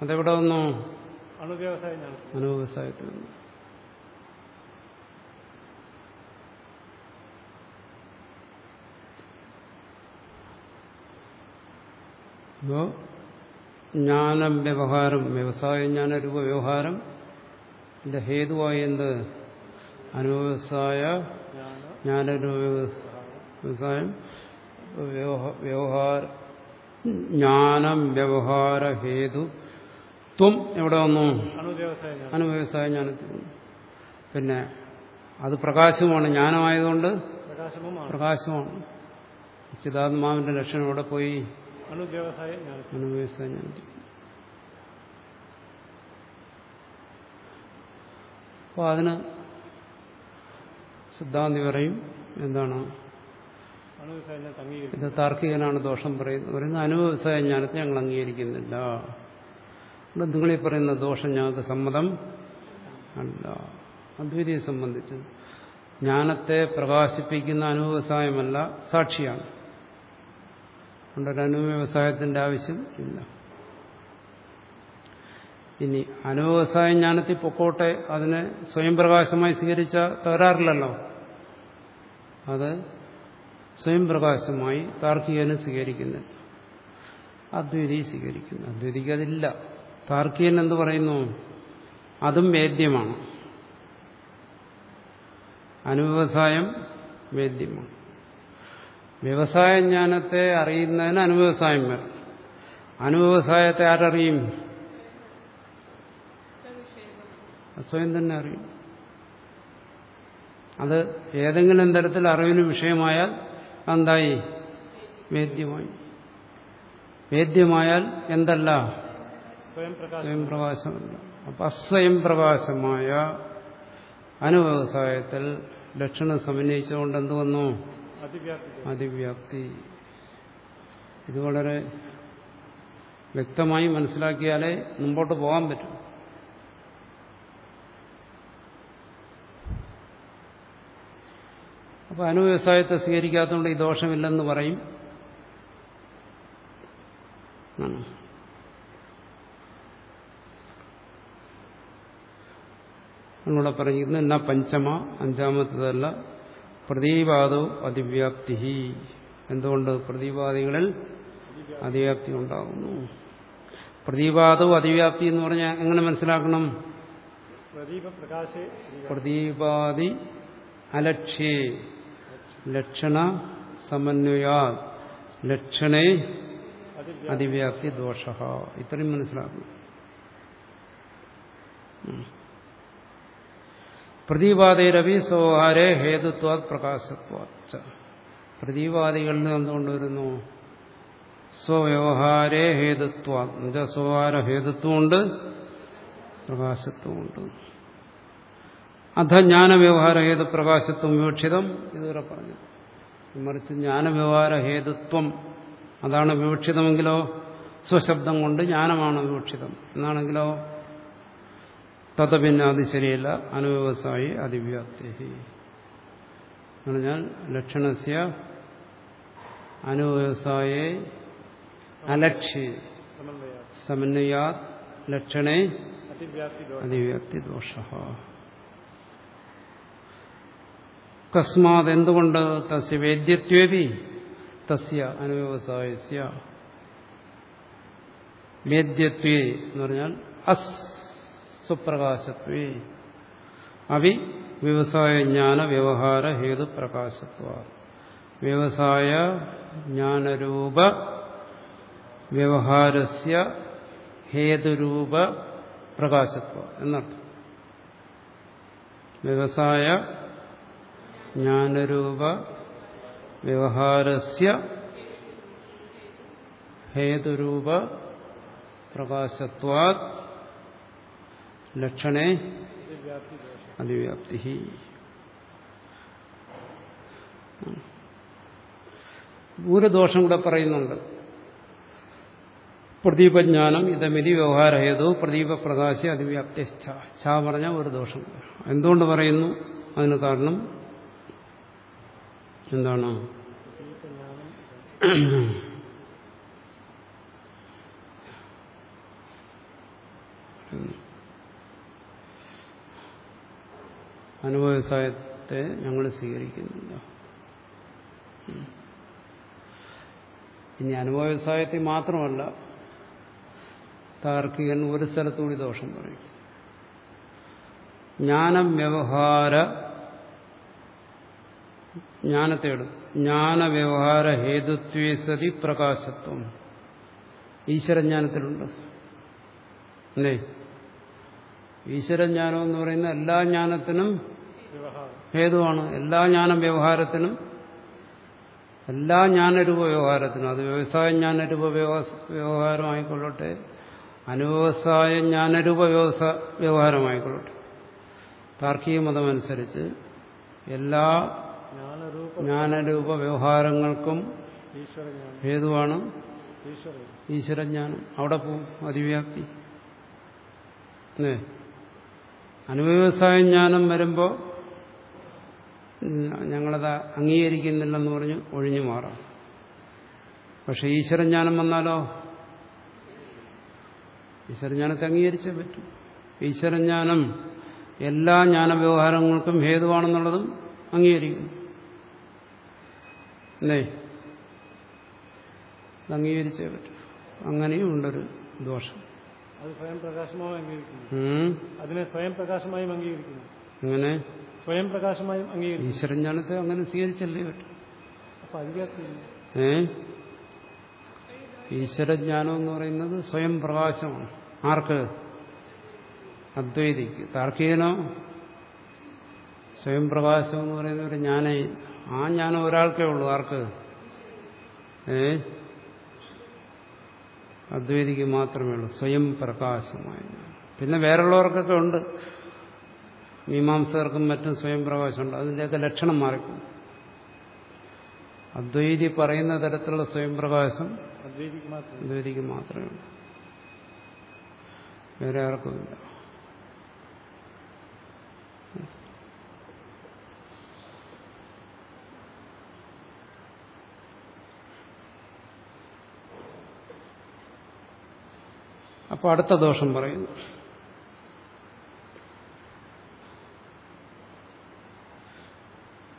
അതെവിടെ വന്നു? അണുവ്യവസായത്തിൽ അപ്പോ ജ്ഞാനം വ്യവഹാരം വ്യവസായ ജ്ഞാന രൂപ വ്യവഹാരം ഇതിന്റെ ഹേതുവായി എന്ത്? അനുവ്യവസായ ജ്ഞാനരൂപ വ്യവസായം വ്യവഹ- വ്യവഹാര ജ്ഞാനം വ്യവഹാര ഹേതു ത്വം എവിടെ വന്നു? അനുവ്യവസായ ജ്ഞാനത്തിൽ പിന്നെ അത് പ്രകാശമാണ് ജ്ഞാനമായതുകൊണ്ട് പ്രകാശമാണ്. ചിതാത്മാവിന്റെ ലക്ഷണം എവിടെ പോയി? അണുവ്യവസായ ജ്ഞാനം അപ്പോൾ അതിന് സിദ്ധാന്തി പറയും എന്താണ്? ഇത് താർക്കികനാണ് ദോഷം പറയുന്നത്. പറയുന്നത് അനുവ്യവസായ ജ്ഞാനത്തെ ഞങ്ങൾ അംഗീകരിക്കുന്നില്ല. നിങ്ങളീ പറയുന്ന ദോഷം ഞങ്ങൾക്ക് സമ്മതം അല്ല. അദ്വൈതിയെ സംബന്ധിച്ച്. ജ്ഞാനത്തെ പ്രകാശിപ്പിക്കുന്ന അനുവ്യവസായമല്ല സാക്ഷിയാണ്. അതുകൊണ്ട് ഒരു അനുവ്യവസായത്തിന്റെ ആവശ്യം ഇല്ല. ഇനി അനുവ്യവസായ ജ്ഞാനത്തിൽ പൊക്കോട്ടെ അതിനെ സ്വയം പ്രകാശമായി സ്വീകരിച്ച തകരാറില്ലല്ലോ അത് സ്വയം പ്രകാശമായി താർക്കികന് സ്വീകരിക്കുന്നില്ല അദ്വൈതി സ്വീകരിക്കുന്നു. അദ്വൈതിക്ക് അതില്ല. താർക്കികൻ എന്ന് പറയുന്നു? അതും വേദ്യമാണ്. അനുവ്യവസായം വേദ്യമാണ്. വ്യവസായ ജ്ഞാനത്തെ അറിയുന്നതിന് അനുവ്യവസായം വരും അനുവ്യവസായത്തെ ആരറിയും? സ്വയം തന്നെ അറിയും. അത് ഏതെങ്കിലും തരത്തിൽ അറിവിന് വിഷയമായാൽ എന്തായി വേദ്യമായി. വേദ്യമായാൽ എന്തല്ല? സ്വയം പ്രകാശമല്ല അപ്പൊ അസ്വയം പ്രകാശമായ അനുവ്യവസായത്തിൽ ലക്ഷണം സമന്വയിച്ചുകൊണ്ട് എന്ത് വന്നു? അതിവ്യാപ്തി. ഇത് വളരെ വ്യക്തമായി മനസ്സിലാക്കിയാലേ മുമ്പോട്ട് പോകാൻ പറ്റും. അപ്പൊ അനുവ്യവസായത്തെ സ്വീകരിക്കാത്തതുകൊണ്ട് ഈ ദോഷമില്ലെന്ന് പറയും. ഇവിടെ പറഞ്ഞിരുന്നു എന്നാ പഞ്ചമ അഞ്ചാമത്തേതല്ല പ്രതീപാദോ അതിവ്യാപ്തി. എന്തുകൊണ്ട് പ്രതിപാദികളിൽ അതിവ്യാപ്തി ഉണ്ടാകുന്നു? പ്രതിപാദോ അതിവ്യാപ്തി എന്ന് പറഞ്ഞാൽ എങ്ങനെ മനസ്സിലാക്കണം? പ്രതീപാദി അലക്ഷ്യേ. ലക്ഷണ സമന്വയാ. ലക്ഷണേ അതിവ്യാപ്തി ദോഷ. ഇത്രയും മനസ്സിലാക്കണം. ഉം. പ്രതിപാദൈരവി സ്വഹാരേ ഹേതുത്വാത് പ്രകാശത്വാച്ച. പ്രതിപാദികളിൽ എന്തുകൊണ്ട് വരുന്നു സ്വവ്യവഹാരേ ഹേതുത്വം എന്നുവെച്ചാൽ സ്വഹാര ഹേതുത്വമുണ്ട് പ്രകാശത്വമുണ്ട്. അധ ജ്ഞാനവ്യവഹാര ഹേതു പ്രകാശത്വം വിവക്ഷിതം ഇതുവരെ പറഞ്ഞു. മറിച്ച് ജ്ഞാനവ്യവഹാര ഹേതുത്വം അതാണ് വിവക്ഷിതമെങ്കിലോ? സ്വശബ്ദം കൊണ്ട് ജ്ഞാനമാണ് വിവക്ഷിതം. എന്നാണെങ്കിലോ? തത പിന്നെ അത് ശരിയല്ല അനുവ്യവസായി അതിവ്യാപ്തി പറഞ്ഞാൽ ലക്ഷണസ്യ അനുവ്യവസായെ അലക്ഷ്യ സമന്വയ ലക്ഷണേ അതിവ്യാപ്തി ദോഷം കസ്മാത് എന്തുകൊണ്ട് തസ്യ വേദ്യത്വേപി തസ്യ അനുവ്യവസായസ്യ വേദ്യത്വേ എന്ന് പറഞ്ഞാൽ അസ് സുപ്രകാശത്വേ. അവി വ്യവസായ ജ്ഞാന വ്യവഹാര ഹേതു പ്രകാശത്വ. വ്യവസായ ജ്ഞാനരൂപ വ്യവഹാരസ്യ ഹേതുരൂപ പ്രകാശത്വ എന്നർത്ഥം. വ്യവസായ ജ്ഞാനരൂപ വ്യവഹാരസ്യ ഹേതുരൂപ പ്രകാശത്വാ ലക്ഷണേ അതിവ്യാപ്തി ഒരു ദോഷം കൂടെ പറയുന്നുണ്ട്. പ്രദീപജ്ഞാനം ഇതമിതി വ്യവഹാരഹേതു പ്രദീപപ്രകാശ അതിവ്യാപ്തി ഛ പറഞ്ഞ ഒരു ദോഷം. എന്തുകൊണ്ട് പറയുന്നു? അതിന് കാരണം എന്താണ്? അനുഭവസായത്തെ ഞങ്ങൾ സ്വീകരിക്കുന്നില്ല. ഇനി അനുഭവസായത്തിൽ മാത്രമല്ല താർക്കികൻ ഒരു സ്ഥലത്തുകൂടി ദോഷം പറയും. ജ്ഞാനം വ്യവഹാര ജ്ഞാനത്തെ എടുക്കും ജ്ഞാനവ്യവഹാര ഹേതുത്വേ സതി പ്രകാശത്വം. ഈശ്വരജ്ഞാനത്തിലുണ്ട്. അല്ലേ? ഈശ്വരജ്ഞാനം എന്ന് പറയുന്ന എല്ലാ ജ്ഞാനത്തിനും വ്യവഹാരം ഹേതുവാണ് എല്ലാ ജ്ഞാനം വ്യവഹാരത്തിനും എല്ലാ ജ്ഞാനരൂപ വ്യവഹാരത്തിനും അത് വ്യവസായ ജ്ഞാനരൂപ വ്യവ- വ്യവഹാരമായിക്കൊള്ളട്ടെ അനുവ്യവസായ ജ്ഞാനരൂപ വ്യവസായ വ്യവഹാരമായിക്കൊള്ളട്ടെ താർക്കിക മതമനുസരിച്ച് എല്ലാ ജ്ഞാനരൂപ വ്യവഹാരങ്ങൾക്കും ഹേതുവാണ് ഈശ്വര ഈശ്വരജ്ഞാനം. അവിടെ പോവും അതിവ്യാപ്തി. അനുവ്യവസായ ജ്ഞാനം വരുമ്പോൾ ഞങ്ങളത് അംഗീകരിക്കുന്നില്ലെന്ന് പറഞ്ഞ് ഒഴിഞ്ഞു മാറാം. പക്ഷെ ഈശ്വരജ്ഞാനം വന്നാലോ? ഈശ്വരജ്ഞാനത്തെ അംഗീകരിച്ചേ പറ്റും. ഈശ്വരജ്ഞാനം എല്ലാ ജ്ഞാനവ്യവഹാരങ്ങൾക്കും ഹേതുവാണെന്നുള്ളതും അംഗീകരിക്കും അല്ലേ? അത് അംഗീകരിച്ചേ പറ്റും. അങ്ങനെയും ഉണ്ടൊരു ദോഷം. അത് സ്വയം പ്രകാശമായി അംഗീകരിക്കുന്നു. അതിനെ സ്വയം പ്രകാശമായും അംഗീകരിക്കുന്നു. അങ്ങനെ സ്വയം പ്രകാശമായും അംഗീകരിക്കും ഈശ്വരൻ ജ്ഞാനത്തെ അങ്ങനെ സ്വീകരിച്ചല്ലേ അപ്പൊ അതിവ്യാപ്തി ഏ? ഈശ്വരജ്ഞാനം എന്ന് പറയുന്നത് സ്വയം പ്രകാശമാണ് ആർക്ക്? അദ്വൈതിക്ക്. താർക്കികനോ? സ്വയം പ്രകാശം എന്ന് പറയുന്ന ഒരു ജ്ഞാനേ ആ ജ്ഞാനം ഒരാൾക്കേ ഉള്ളൂ. ആർക്ക്? ഏ? അദ്വൈതിക്ക് മാത്രമേ ഉള്ളൂ. സ്വയം പ്രകാശമായ. പിന്നെ വേറെയുള്ളവർക്കൊക്കെ ഉണ്ട്. മീമാംസകർക്കും മറ്റും സ്വയം പ്രകാശമുണ്ട്. അതിന്റെയൊക്കെ ലക്ഷണം മാറിക്കും അദ്വൈതി പറയുന്ന തരത്തിലുള്ള സ്വയം പ്രകാശം അദ്വൈതിക്ക് മാത്രമേ ഉള്ളൂ. വേറെ ആർക്കുമില്ല അപ്പോൾ അടുത്ത ദോഷം പറയുന്നു.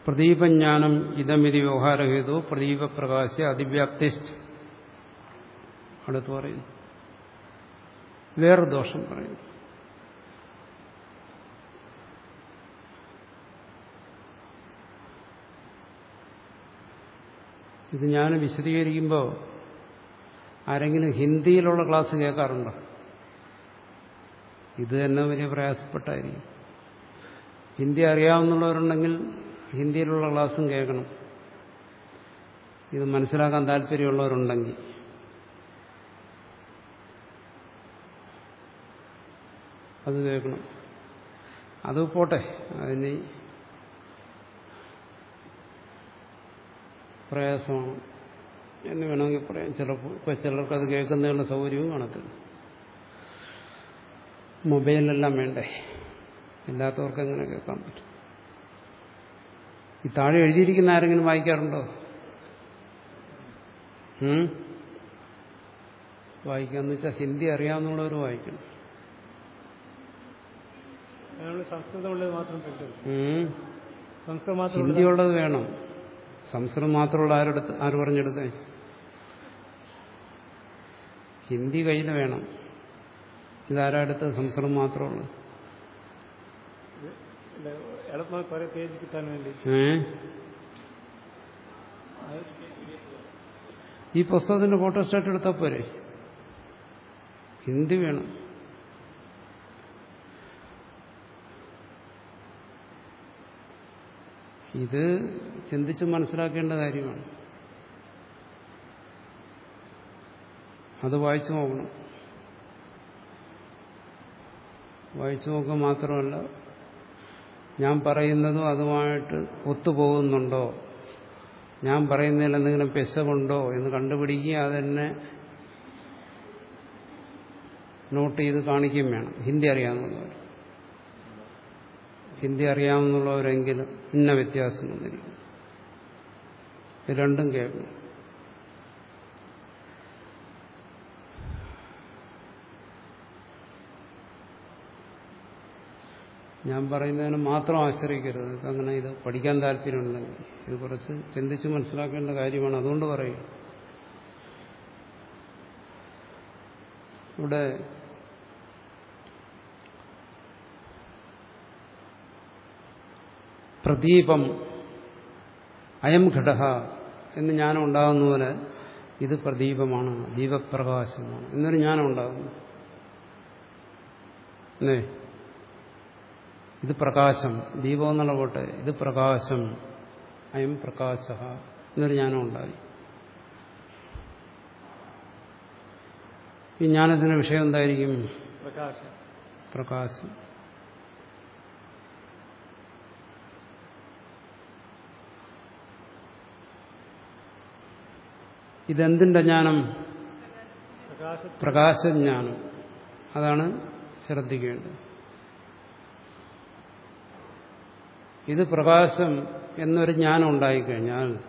പ്രദീപജ്ഞാനം ഇതമിതി വ്യവഹാരഹേതു പ്രദീപപ്രകാശ അതിവ്യാപ്തിസ്റ്റ് അടുത്ത് പറയുന്നു. വേറെ ദോഷം പറയുന്നു. ഇത് ഞാൻ വിശദീകരിക്കുമ്പോൾ ആരെങ്കിലും ഹിന്ദിയിലുള്ള ക്ലാസ് കേൾക്കാറുണ്ടോ? ഇത് തന്നെ വലിയ പ്രയാസപ്പെട്ടായിരിക്കും. ഹിന്ദി അറിയാവുന്നവരുണ്ടെങ്കിൽ ഹിന്ദിയിലുള്ള ക്ലാസ്സും കേൾക്കണം. ഇത് മനസ്സിലാക്കാൻ താല്പര്യമുള്ളവരുണ്ടെങ്കിൽ. അത് കേൾക്കണം. അത് പോട്ടെ. അതിന് പ്രയാസമാണ്. എന്ന് വേണമെങ്കിൽ പറയാം. ചിലപ്പോൾ ഇപ്പം ചിലർക്ക് അത് കേൾക്കുന്നതിനുള്ള സൗകര്യവും കാണത്തില്ല. മൊബൈലിലെല്ലാം വേണ്ടേ? ഇല്ലാത്തവർക്ക് എങ്ങനെ കേൾക്കാൻ പറ്റും? ഈ താഴെ എഴുതിയിരിക്കുന്ന ആരെങ്കിലും വായിക്കാറുണ്ടോ? വായിക്കാന്ന് വെച്ചാൽ ഹിന്ദി അറിയാവുന്നവർ വായിക്കണം. അതിനുള്ള സംസ്കൃതമുള്ളത് മാത്രം കേൾക്കുന്നു ഉം? സംസ്കൃതം മാത്രം ഹിന്ദി ഉള്ളത്? വേണം. സംസ്കൃതം മാത്രമുള്ള ആരെടുത്ത് ആര് പറഞ്ഞെടുത്തേ? ഹിന്ദി കയ്യിൽ വേണം. ഇതാരാ അടുത്ത് സംസ്കൃതം മാത്രമുള്ളത് പേജ് ഈ പുസ്തകത്തിന്റെ ഫോട്ടോസ്റ്റാറ്റ് എടുത്താൽ പോരെ? ഹിന്ദി വേണം. ഇത് ചിന്തിച്ച് മനസ്സിലാക്കേണ്ട കാര്യമാണ്. അത് വായിച്ചു നോക്കണം. വായിച്ചു നോക്കുക മാത്രമല്ല ഞാൻ പറയുന്നതും അതുമായിട്ട് ഒത്തുപോകുന്നുണ്ടോ? ഞാൻ പറയുന്നതിൽ എന്തെങ്കിലും പെശകുണ്ടോ എന്ന് കണ്ടുപിടിക്കുക അതെന്നെ നോട്ട് ചെയ്ത് കാണിക്കുകയും വേണം. ഹിന്ദി അറിയാവുന്നവർ. ഹിന്ദി അറിയാവുന്നവരെങ്കിലും ഇന്ന വ്യത്യാസം വന്നിരിക്കും രണ്ടും കേൾക്കണം ഞാൻ പറയുന്നതിന് മാത്രം ആശ്രയിക്കരുത്. അങ്ങനെ ഇത് പഠിക്കാൻ താല്പര്യമുണ്ടെങ്കിൽ. ഇത് കുറച്ച് ചിന്തിച്ച് മനസ്സിലാക്കേണ്ട കാര്യമാണ്. അതുകൊണ്ട് പറയും. ഇവിടെ പ്രദീപം അയം ഘടക എന്ന് ജ്ഞാനം ഉണ്ടാകുന്ന പോലെ ഇത് പ്രദീപമാണ് ദീപപ്രകാശമാണ്. എന്നൊരു ജ്ഞാനം ഉണ്ടാകുന്നു അല്ലേ ഇത് പ്രകാശം. ദീപം എന്നുള്ള പോട്ടെ ഇത് പ്രകാശം. അയം പ്രകാശ. എന്നൊരു ജ്ഞാനം ഉണ്ടായി. ഈ ജ്ഞാനത്തിന്റെ വിഷയം എന്തായിരിക്കും? പ്രകാശം. ഇതെന്തിന്റെ ജ്ഞാനം പ്രകാശ പ്രകാശജ്ഞാനം. അതാണ് ശ്രദ്ധിക്കേണ്ടത്. ഇത് പ്രകാശം എന്നൊരു ജ്ഞാനം ഉണ്ടായിക്കഴിഞ്ഞാൽ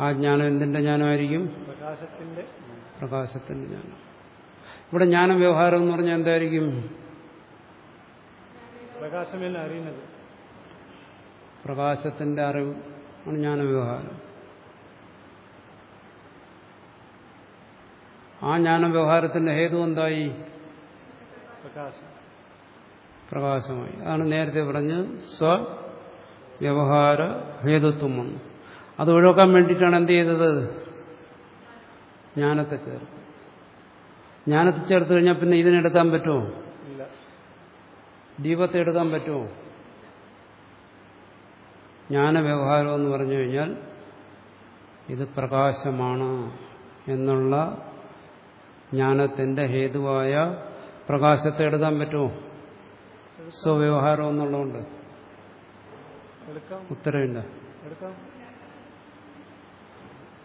ആ ജ്ഞാനം എന്തിന്റെ ജ്ഞാനമായിരിക്കും? പ്രകാശത്തിന്റെ പ്രകാശത്തിന്റെ ജ്ഞാനം. ഇവിടെ ജ്ഞാനം വ്യവഹാരം എന്ന് പറഞ്ഞാൽ എന്തായിരിക്കും? പ്രകാശം എന്ന് അറിയുന്നത്. പ്രകാശത്തിന്റെ അറിവ് ആണ് ജ്ഞാന വ്യവഹാരം ആ ജ്ഞാന വ്യവഹാരത്തിന്റെ ഹേതു എന്തായി? പ്രകാശം. പ്രകാശമായി. അതാണ് നേരത്തെ പറഞ്ഞ് സ്വ വ്യവഹാര ഹേതുത്വം വന്നു അത് ഒഴിവാക്കാൻ വേണ്ടിയിട്ടാണ് എന്ത് ചെയ്തത്? ജ്ഞാനത്തെ ചേർത്ത് ജ്ഞാനത്തെ ചേർത്ത് കഴിഞ്ഞാൽ പിന്നെ ഇതിനെടുക്കാൻ പറ്റുമോ? ഇല്ല. ദീപത്തെ എടുക്കാൻ പറ്റുമോ? ജ്ഞാനവ്യവഹാരം എന്ന് പറഞ്ഞു കഴിഞ്ഞാൽ ഇത് പ്രകാശമാണ് എന്നുള്ള ജ്ഞാനത്തിന്റെ ഹേതുവായ പ്രകാശത്തെ എടുക്കാൻ പറ്റുമോ? സ്വവ്യവഹാരം എന്നുള്ളതുകൊണ്ട് ഉത്തരവില്ല.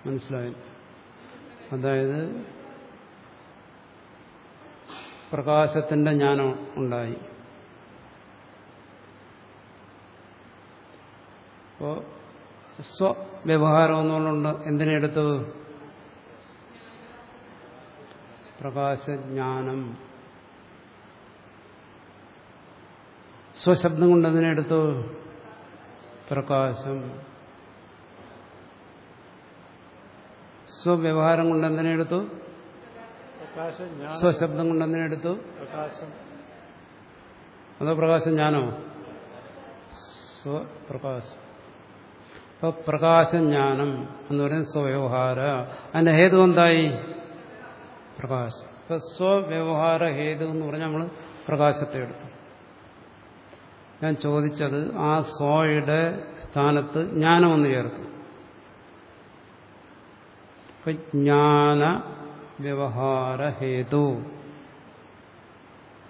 മനസ്സിലായി. അതായത് പ്രകാശത്തിന്റെ ജ്ഞാനം ഉണ്ടായി. അപ്പോ സ്വവ്യവഹാരം എന്നുള്ളതുകൊണ്ട് എന്തിനെടുത്തു പ്രകാശജ്ഞാനം. സ്വശബ്ദം കൊണ്ട് അതിനെ എടുത്തു. പ്രകാശം. സ്വവ്യവഹാരം കൊണ്ട് എന്തിനെ എടുത്തു ജ്ഞാനം. സ്വശബ്ദം കൊണ്ട് എന്തിനെ എടുത്തു. പ്രകാശം. അതോ പ്രകാശം ഞാനോ സ്വപ്രകാശം. പ്രകാശം പ്രകാശജ്ഞാനം എന്ന് പറയുന്നത് സ്വവ്യവഹാര. അതിന്റെ ഹേതു എന്തായി? പ്രകാശം. ഇപ്പൊ സ്വവ്യവഹാര ഹേതു എന്ന് പറഞ്ഞാൽ നമ്മൾ പ്രകാശത്തെ എടുത്തു. ഞാൻ ചോദിച്ചത് ആ സ്വയുടെ സ്ഥാനത്ത് ജ്ഞാനമൊന്ന് ചേർത്തു. ഇപ്പൊ ജ്ഞാന വ്യവഹാര ഹേതു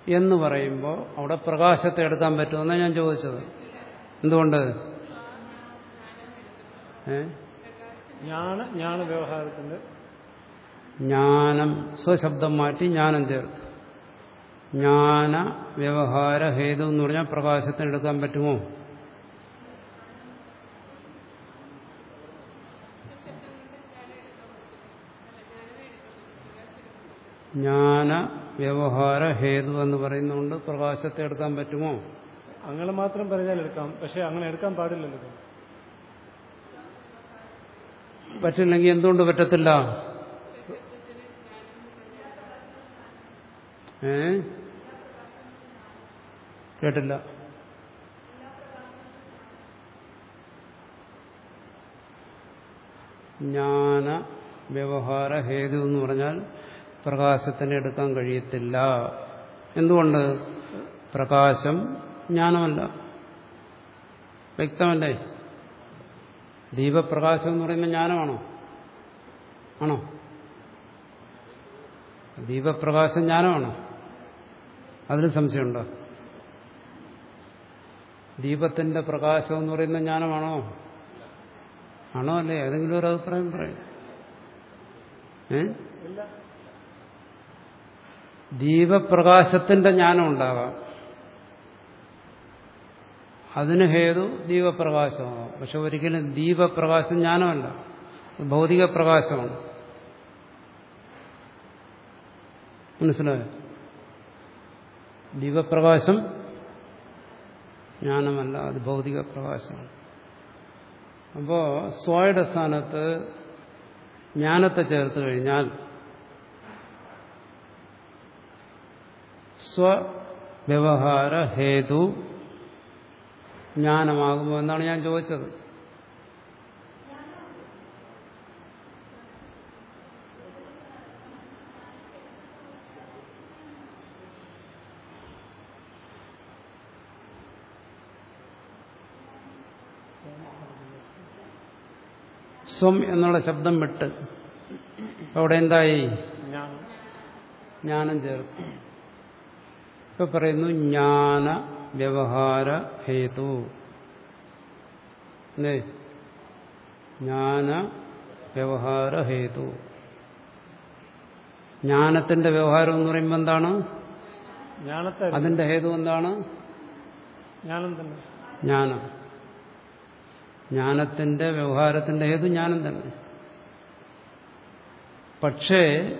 എന്ന് പറയുമ്പോൾ അവിടെ പ്രകാശത്തെ എടുക്കാൻ പറ്റുമെന്നാണ് ഞാൻ ചോദിച്ചത്. എന്തുകൊണ്ട്? ഏഹ് ജ്ഞാന ജ്ഞാന വ്യവഹാരത്തിന്റെ ജ്ഞാനം സ്വശബ്ദം മാറ്റി ജ്ഞാനം ചേർത്ത്. ജ്ഞാന വ്യവഹാര ഹേതു എന്ന് പറഞ്ഞാൽ പ്രകാശത്തിന് എടുക്കാൻ പറ്റുമോ? ജ്ഞാന വ്യവഹാര ഹേതു എന്ന് പറയുന്നുണ്ട് പ്രകാശത്തെ എടുക്കാൻ പറ്റുമോ? അങ്ങനെ മാത്രം പറഞ്ഞാൽ എടുക്കാം. പക്ഷെ അങ്ങനെ എടുക്കാൻ പാടില്ലല്ലോ. പറ്റില്ലെങ്കിൽ എന്തുകൊണ്ട് പറ്റത്തില്ല? ഏ? കേട്ടില്ല. ജ്ഞാന വ്യവഹാര ഹേതു എന്ന് പറഞ്ഞാൽ പ്രകാശത്തിന് എടുക്കാൻ കഴിയത്തില്ല. എന്തുകൊണ്ട്? പ്രകാശം ജ്ഞാനമല്ല. വ്യക്തമല്ലേ? ദീപപ്രകാശം എന്ന് പറയുമ്പോൾ ജ്ഞാനമാണോ? ആണോ? ദീപപ്രകാശം ജ്ഞാനമാണോ? അതിന് സംശയമുണ്ടോ? ദീപത്തിന്റെ പ്രകാശം എന്ന് പറയുന്ന ജ്ഞാനമാണോ? ആണോ അല്ലേ? ഏതെങ്കിലും ഒരു അഭിപ്രായം പറയും. ദീപപ്രകാശത്തിന്റെ ജ്ഞാനം ഉണ്ടാകാം അതിന് ഹേതു ദീപപ്രകാശമാകാം പക്ഷെ ഒരിക്കലും ദീപപ്രകാശം ജ്ഞാനമല്ല. ഭൗതിക പ്രകാശമാണ്. മനസ്സിലായോ? ദീപപ്രകാശം ജ്ഞാനമല്ല അത് ഭൗതിക പ്രകാശമാണ്. അപ്പോൾ സ്വായുടെ സ്ഥാനത്ത് ജ്ഞാനത്തെ ചേർത്ത് കഴിഞ്ഞാൽ സ്വവ്യവഹാര ഹേതു ജ്ഞാനമാകുമോ എന്നാണ് ഞാൻ ചോദിച്ചത്. സ്വം എന്നുള്ള ശബ്ദം വിട്ട് അവിടെ എന്തായി? ജ്ഞാനം ചേർത്തു. ചേർത്ത് ഇപ്പൊ പറയുന്നു ജ്ഞാന വ്യവഹാര ഹേതു. ജ്ഞാന വ്യവഹാര ഹേതു. ജ്ഞാനത്തിന്റെ വ്യവഹാരം എന്ന് പറയുമ്പോൾ എന്താണ്? അതിന്റെ ഹേതു എന്താണ്? ജ്ഞാനം. ജ്ഞാനത്തിന്റെ വ്യവഹാരത്തിന്റെ ഹേതു ജ്ഞാനം തന്നെ. പക്ഷേ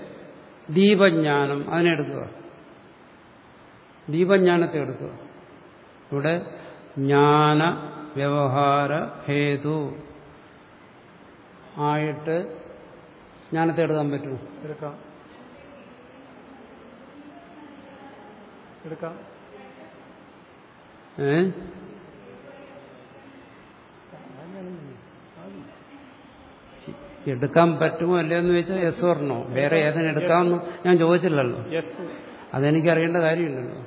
ദീപജ്ഞാനം അതിനെടുക്കുക ദീപജ്ഞാനത്തെ എടുക്കുക. ഇവിടെ ജ്ഞാന വ്യവഹാര ഹേതു ആയിട്ട് ജ്ഞാനത്തെ എടുക്കാൻ പറ്റൂ എടുക്കാം. എടുക്കാം. ഏ? എടുക്കാൻ പറ്റുമോ അല്ലേ എന്ന് ചോദിച്ചാൽ യെസ് പറഞ്ഞോ വേറെ ഏതെങ്കിലും എടുക്കാമെന്ന് ഞാൻ ചോദിച്ചില്ലല്ലോ. അതെനിക്ക് അറിയേണ്ട കാര്യമില്ലല്ലോ.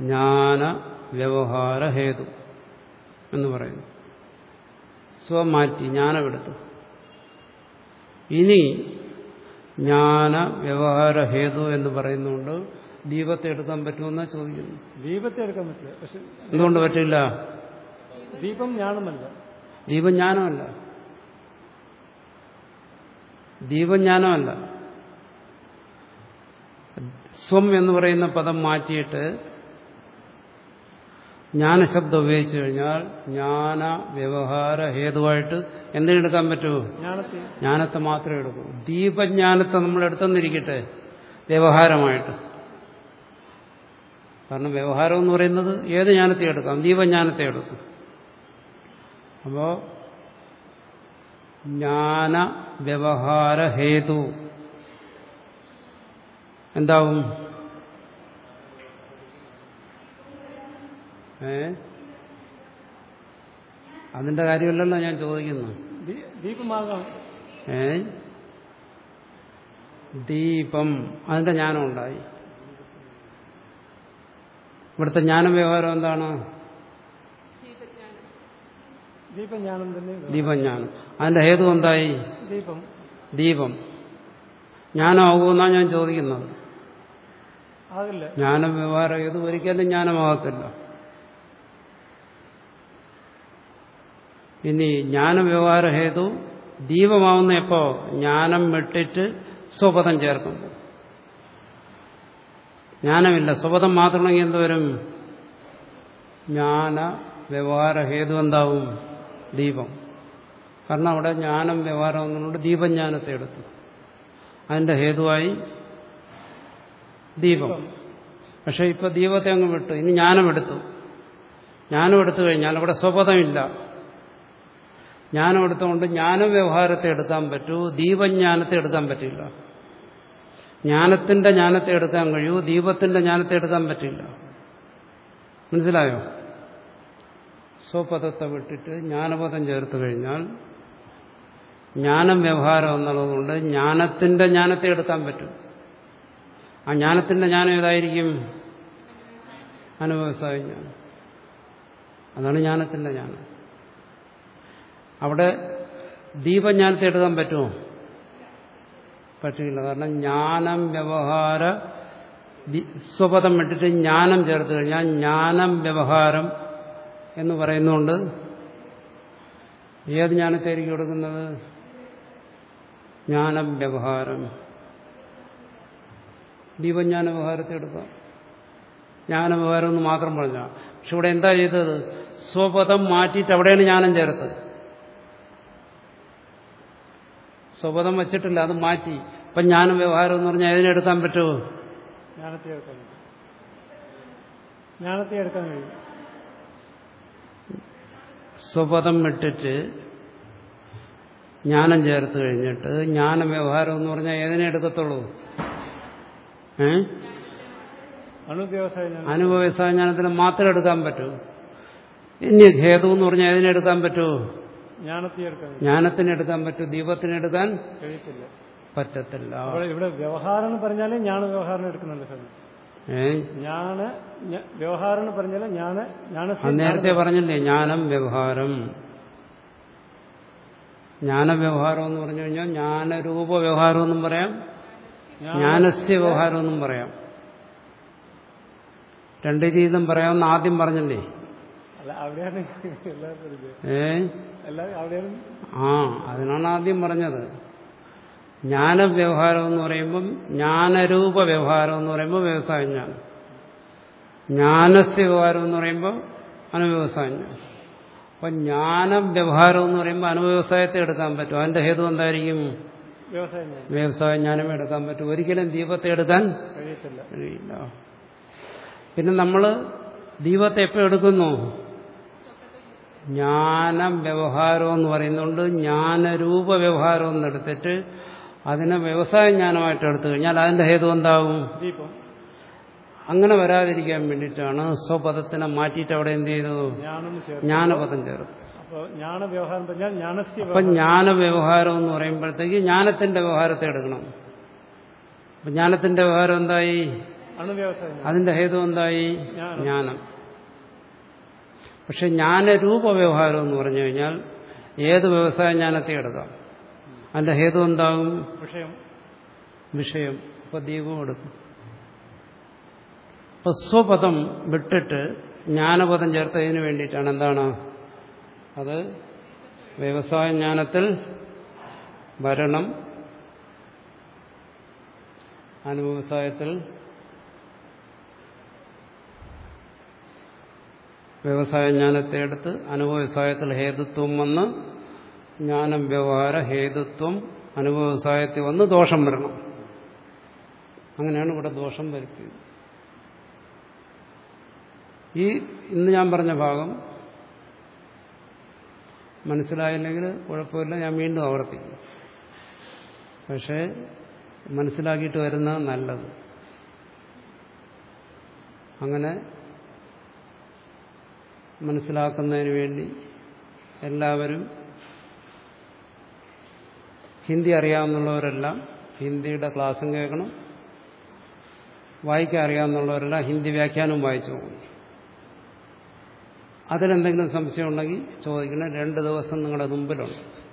ജ്ഞാന വ്യവഹാര ഹേതു എന്ന് പറയുന്നു. സ്വമാറ്റി ജ്ഞാനമെടുത്തു. ഇനി ജ്ഞാന വ്യവഹാര ഹേതു എന്ന് പറയുന്നുണ്ട്. ദീപത്തെ എടുക്കാൻ പറ്റുമെന്നാ ചോദിക്കുന്നു. ദീപത്തെ എടുക്കാൻ പറ്റില്ല. പക്ഷെ എന്തുകൊണ്ട് പറ്റില്ല? ദീപം ജ്ഞാനമല്ല. ദീപജ്ഞാനമല്ല. ദീപജ്ഞാനമല്ല. സ്വം എന്ന് പറയുന്ന പദം മാറ്റിയിട്ട് ജ്ഞാനശബ്ദം ഉപയോഗിച്ചു കഴിഞ്ഞാൽ ജ്ഞാന വ്യവഹാര ഹേതുവായിട്ട് എന്തിനെടുക്കാൻ പറ്റുമോ ജ്ഞാനത്തെ. ജ്ഞാനത്തെ മാത്രമേ എടുക്കൂ. ദീപജ്ഞാനത്തെ നമ്മൾ എടുത്തെന്നിരിക്കട്ടെ വ്യവഹാരമായിട്ട്. കാരണം വ്യവഹാരം എന്ന് പറയുന്നത് ഏത് ജ്ഞാനത്തെ എടുക്കാം. ദീപജ്ഞാനത്തെ എടുക്കും. അപ്പോ ജ്ഞാന വ്യവഹാര ഹേതു. എന്താവും? ഏ? അതിന്റെ കാര്യമല്ലല്ലോ ഞാൻ ചോദിക്കുന്നു. ദീപമാകാം ഏ? ദീപം. അതിന്റെ ജ്ഞാനം ഉണ്ടായി ഇവിടുത്തെ ജ്ഞാന വ്യവഹാരം എന്താണ്? ദീപജ്ഞാനം അതിന്റെ ഹേതു എന്തായി? ദീപം. ദീപം. ജ്ഞാനമാകുമെന്നാണ് ഞാൻ ചോദിക്കുന്നത്. ജ്ഞാന വ്യവഹാരം ഏത് ഒരിക്കലും ജ്ഞാനമാകത്തില്ല. ഇനി ജ്ഞാന വ്യവഹാര ഹേതു ദീപമാവുന്ന എപ്പോ? ജ്ഞാനം വിട്ടിട്ട് സ്വപദം ചേർക്കുമ്പോൾ ജ്ഞാനമില്ല. സ്വപദം മാത്രമാണെങ്കിൽ എന്തുവരും ജ്ഞാന വ്യവഹാര ഹേതു എന്താവും? ദീപം. കാരണം അവിടെ ജ്ഞാനം വ്യവഹാരം എന്നുകൊണ്ട് ദീപജ്ഞാനത്തെ എടുത്തു. അതിന്റെ ഹേതുവായി ദീപം. പക്ഷെ ഇപ്പൊ ദീപത്തെ അങ്ങ് വിട്ടു. ഇനി ജ്ഞാനമെടുത്തു. ജ്ഞാനം എടുത്തു കഴിഞ്ഞാൽ അവിടെ സ്വപഥമില്ല ജ്ഞാനം എടുത്തുകൊണ്ട് ജ്ഞാനവ്യവഹാരത്തെ എടുക്കാൻ പറ്റൂ. ദീപജ്ഞാനത്തെ എടുക്കാൻ പറ്റില്ല. ജ്ഞാനത്തിന്റെ ജ്ഞാനത്തെ എടുക്കാൻ കഴിയൂ. ദീപത്തിന്റെ ജ്ഞാനത്തെ എടുക്കാൻ പറ്റില്ല. മനസ്സിലായോ? സ്വപദത്തെ വിട്ടിട്ട് ജ്ഞാനപദം ചേർത്ത് കഴിഞ്ഞാൽ ജ്ഞാനം വ്യവഹാരം എന്നുള്ളതുകൊണ്ട് ജ്ഞാനത്തിന്റെ ജ്ഞാനത്തെ എടുക്കാൻ പറ്റും. ആ ജ്ഞാനത്തിന്റെ ജ്ഞാനം ഏതായിരിക്കും? അനുഭവസായ ജ്ഞാനം. അതാണ് ജ്ഞാനത്തിന്റെ ജ്ഞാനം. അവിടെ ദീപജ്ഞാനത്തെ എടുക്കാൻ പറ്റുമോ? പറ്റില്ല. കാരണം ജ്ഞാനം വ്യവഹാര സ്വപദം വിട്ടിട്ട് ജ്ഞാനം ചേർത്ത് കഴിഞ്ഞാൽ ജ്ഞാനം വ്യവഹാരം എന്ന് പറയുന്നുണ്ട് ഏത് ജ്ഞാനത്തേക്ക് കൊടുക്കുന്നത്? ജ്ഞാന വ്യവഹാരം ദീപജ്ഞാന വ്യവഹാരത്തെ എടുക്കാം ജ്ഞാന വ്യവഹാരം എന്ന് മാത്രം പറഞ്ഞാൽ പക്ഷെ ഇവിടെ എന്താ ചെയ്തത്? സ്വപദം മാറ്റിയിട്ട് അവിടെയാണ് ജ്ഞാനം ചേർത്തത്. സ്വപദം വച്ചിട്ടില്ല അത് മാറ്റി. ഇപ്പൊ ജ്ഞാനം വ്യവഹാരം എന്ന് പറഞ്ഞാൽ അതിനെടുക്കാൻ പറ്റുമോ ജ്ഞാനത്തെ എടുക്കാൻ കഴിയും. സ്വപദം വിട്ടിട്ട് ജ്ഞാനം ചേർത്ത് കഴിഞ്ഞിട്ട് ജ്ഞാന വ്യവഹാരം എന്ന് പറഞ്ഞാൽ ഏതിനെ എടുക്കത്തുള്ളൂ? ഏ? അനുഭവ ജ്ഞാനത്തിന് മാത്രം എടുക്കാൻ പറ്റൂ. ഇനി ഖേദം എന്ന് പറഞ്ഞാൽ ഏതിനെ എടുക്കാൻ പറ്റുമോ ജ്ഞാനത്തെ എടുക്കാൻ കഴിയും ജ്ഞാനത്തിന് എടുക്കാൻ പറ്റൂ. ദീപത്തിന് എടുക്കാൻ പറ്റത്തില്ല. ഇവിടെ വ്യവഹാരം പറഞ്ഞാലേ ജ്ഞാന വ്യവഹാരം എടുക്കുന്നുണ്ട് വ്യവഹാരം ജ്ഞാന അത് നേരത്തെ പറഞ്ഞില്ലേ ജ്ഞാനം വ്യവഹാരം ജ്ഞാന വ്യവഹാരം? എന്ന് പറഞ്ഞു കഴിഞ്ഞാൽ ജ്ഞാനരൂപ വ്യവഹാരം എന്നും പറയാം ജ്ഞാനസ്യ വ്യവഹാരം എന്നും പറയാം. രണ്ട് രീതിയിലും പറയാമെന്ന് ആദ്യം പറഞ്ഞല്ലേ. ഏ? ആ അതിനാണ് ആദ്യം പറഞ്ഞത്. ജ്ഞാനവ്യവഹാരം എന്ന് പറയുമ്പം ജ്ഞാനരൂപ വ്യവഹാരം എന്ന് പറയുമ്പോൾ വ്യവസായ ജ്ഞാനം ജ്ഞാനസ്യ വ്യവഹാരം എന്ന് പറയുമ്പോൾ അനുവ്യവസായ ജ്ഞാനം അപ്പൊ ജ്ഞാനം വ്യവഹാരം എന്ന് പറയുമ്പോൾ അനുവ്യവസായത്തെ എടുക്കാൻ പറ്റും. അതിന്റെ ഹേതു എന്തായിരിക്കും? വ്യവസായ ജ്ഞാനം എടുക്കാൻ പറ്റും. ഒരിക്കലും ദീപത്തെ എടുക്കാൻ കഴിയത്തില്ല. കഴിയില്ല. പിന്നെ നമ്മൾ ദീപത്തെ എപ്പോൾ എടുക്കുന്നു? ജ്ഞാന വ്യവഹാരം എന്ന് പറയുന്നുണ്ട് ജ്ഞാനരൂപ വ്യവഹാരം എന്ന് എടുത്തിട്ട് അതിനെ വ്യവസായ ജ്ഞാനമായിട്ട് എടുത്തു കഴിഞ്ഞാൽ അതിന്റെ ഹേതു എന്താവും ദീപം. അങ്ങനെ വരാതിരിക്കാൻ വേണ്ടിയിട്ടാണ് സ്വപദത്തിനെ മാറ്റിയിട്ട് അവിടെ എന്ത് ചെയ്തു? ജ്ഞാനപദം ചേർത്ത്. അപ്പൊ ജ്ഞാന വ്യവഹാരം. എന്ന് പറയുമ്പോഴത്തേക്ക് ജ്ഞാനത്തിന്റെ വ്യവഹാരത്തെ എടുക്കണം. അപ്പൊ ജ്ഞാനത്തിന്റെ വ്യവഹാരം എന്തായി? അതിന്റെ ഹേതു എന്തായി. ജ്ഞാനം. പക്ഷെ ജ്ഞാനരൂപ വ്യവഹാരം എന്ന് പറഞ്ഞു കഴിഞ്ഞാൽ ഏത് വ്യവസായ ജ്ഞാനത്തെ എടുക്കാം? അതിന്റെ ഹേതു എന്താകും? വിഷയം. വിഷയം. അപ്പൊ ദീപം എടുക്കും. അപ്പൊ സ്വപദം വിട്ടിട്ട് ജ്ഞാനപദം ചേർത്തതിന് വേണ്ടിയിട്ടാണ് എന്താണ്? അത് വ്യവസായ ജ്ഞാനത്തിൽ വരണം അനുവ്യവസായത്തിൽ വ്യവസായ ജ്ഞാനത്തെ എടുത്ത് അനുഭവ വ്യവസായത്തിൽ ഹേതുത്വം വന്ന് ജ്ഞാനം വ്യവഹാര ഹേതുത്വം അനുഭവസായത്തിൽ വന്ന് ദോഷം വരണം. അങ്ങനെയാണ് ഇവിടെ ദോഷം വരുത്തിയത്. ഈ ഇന്ന് ഞാൻ പറഞ്ഞ ഭാഗം മനസ്സിലായില്ലെങ്കിൽ കുഴപ്പമില്ല ഞാൻ വീണ്ടും ആവർത്തിക്കും. പക്ഷേ മനസ്സിലാക്കിയിട്ട് വരുന്ന നല്ലത്. അങ്ങനെ മനസ്സിലാക്കുന്നതിന് വേണ്ടി എല്ലാവരും ഹിന്ദി അറിയാവുന്നവരെല്ലാം ഹിന്ദിയുടെ ക്ലാസ്സും കേൾക്കണം. വായിക്കാൻ അറിയാവുന്നവരെല്ലാം ഹിന്ദി വ്യാഖ്യാനവും വായിച്ചു പോകും. അതിലെന്തെങ്കിലും സംശയം ഉണ്ടെങ്കിൽ ചോദിക്കണം. രണ്ട് ദിവസം നിങ്ങളുടെ മുമ്പിലുണ്ട്.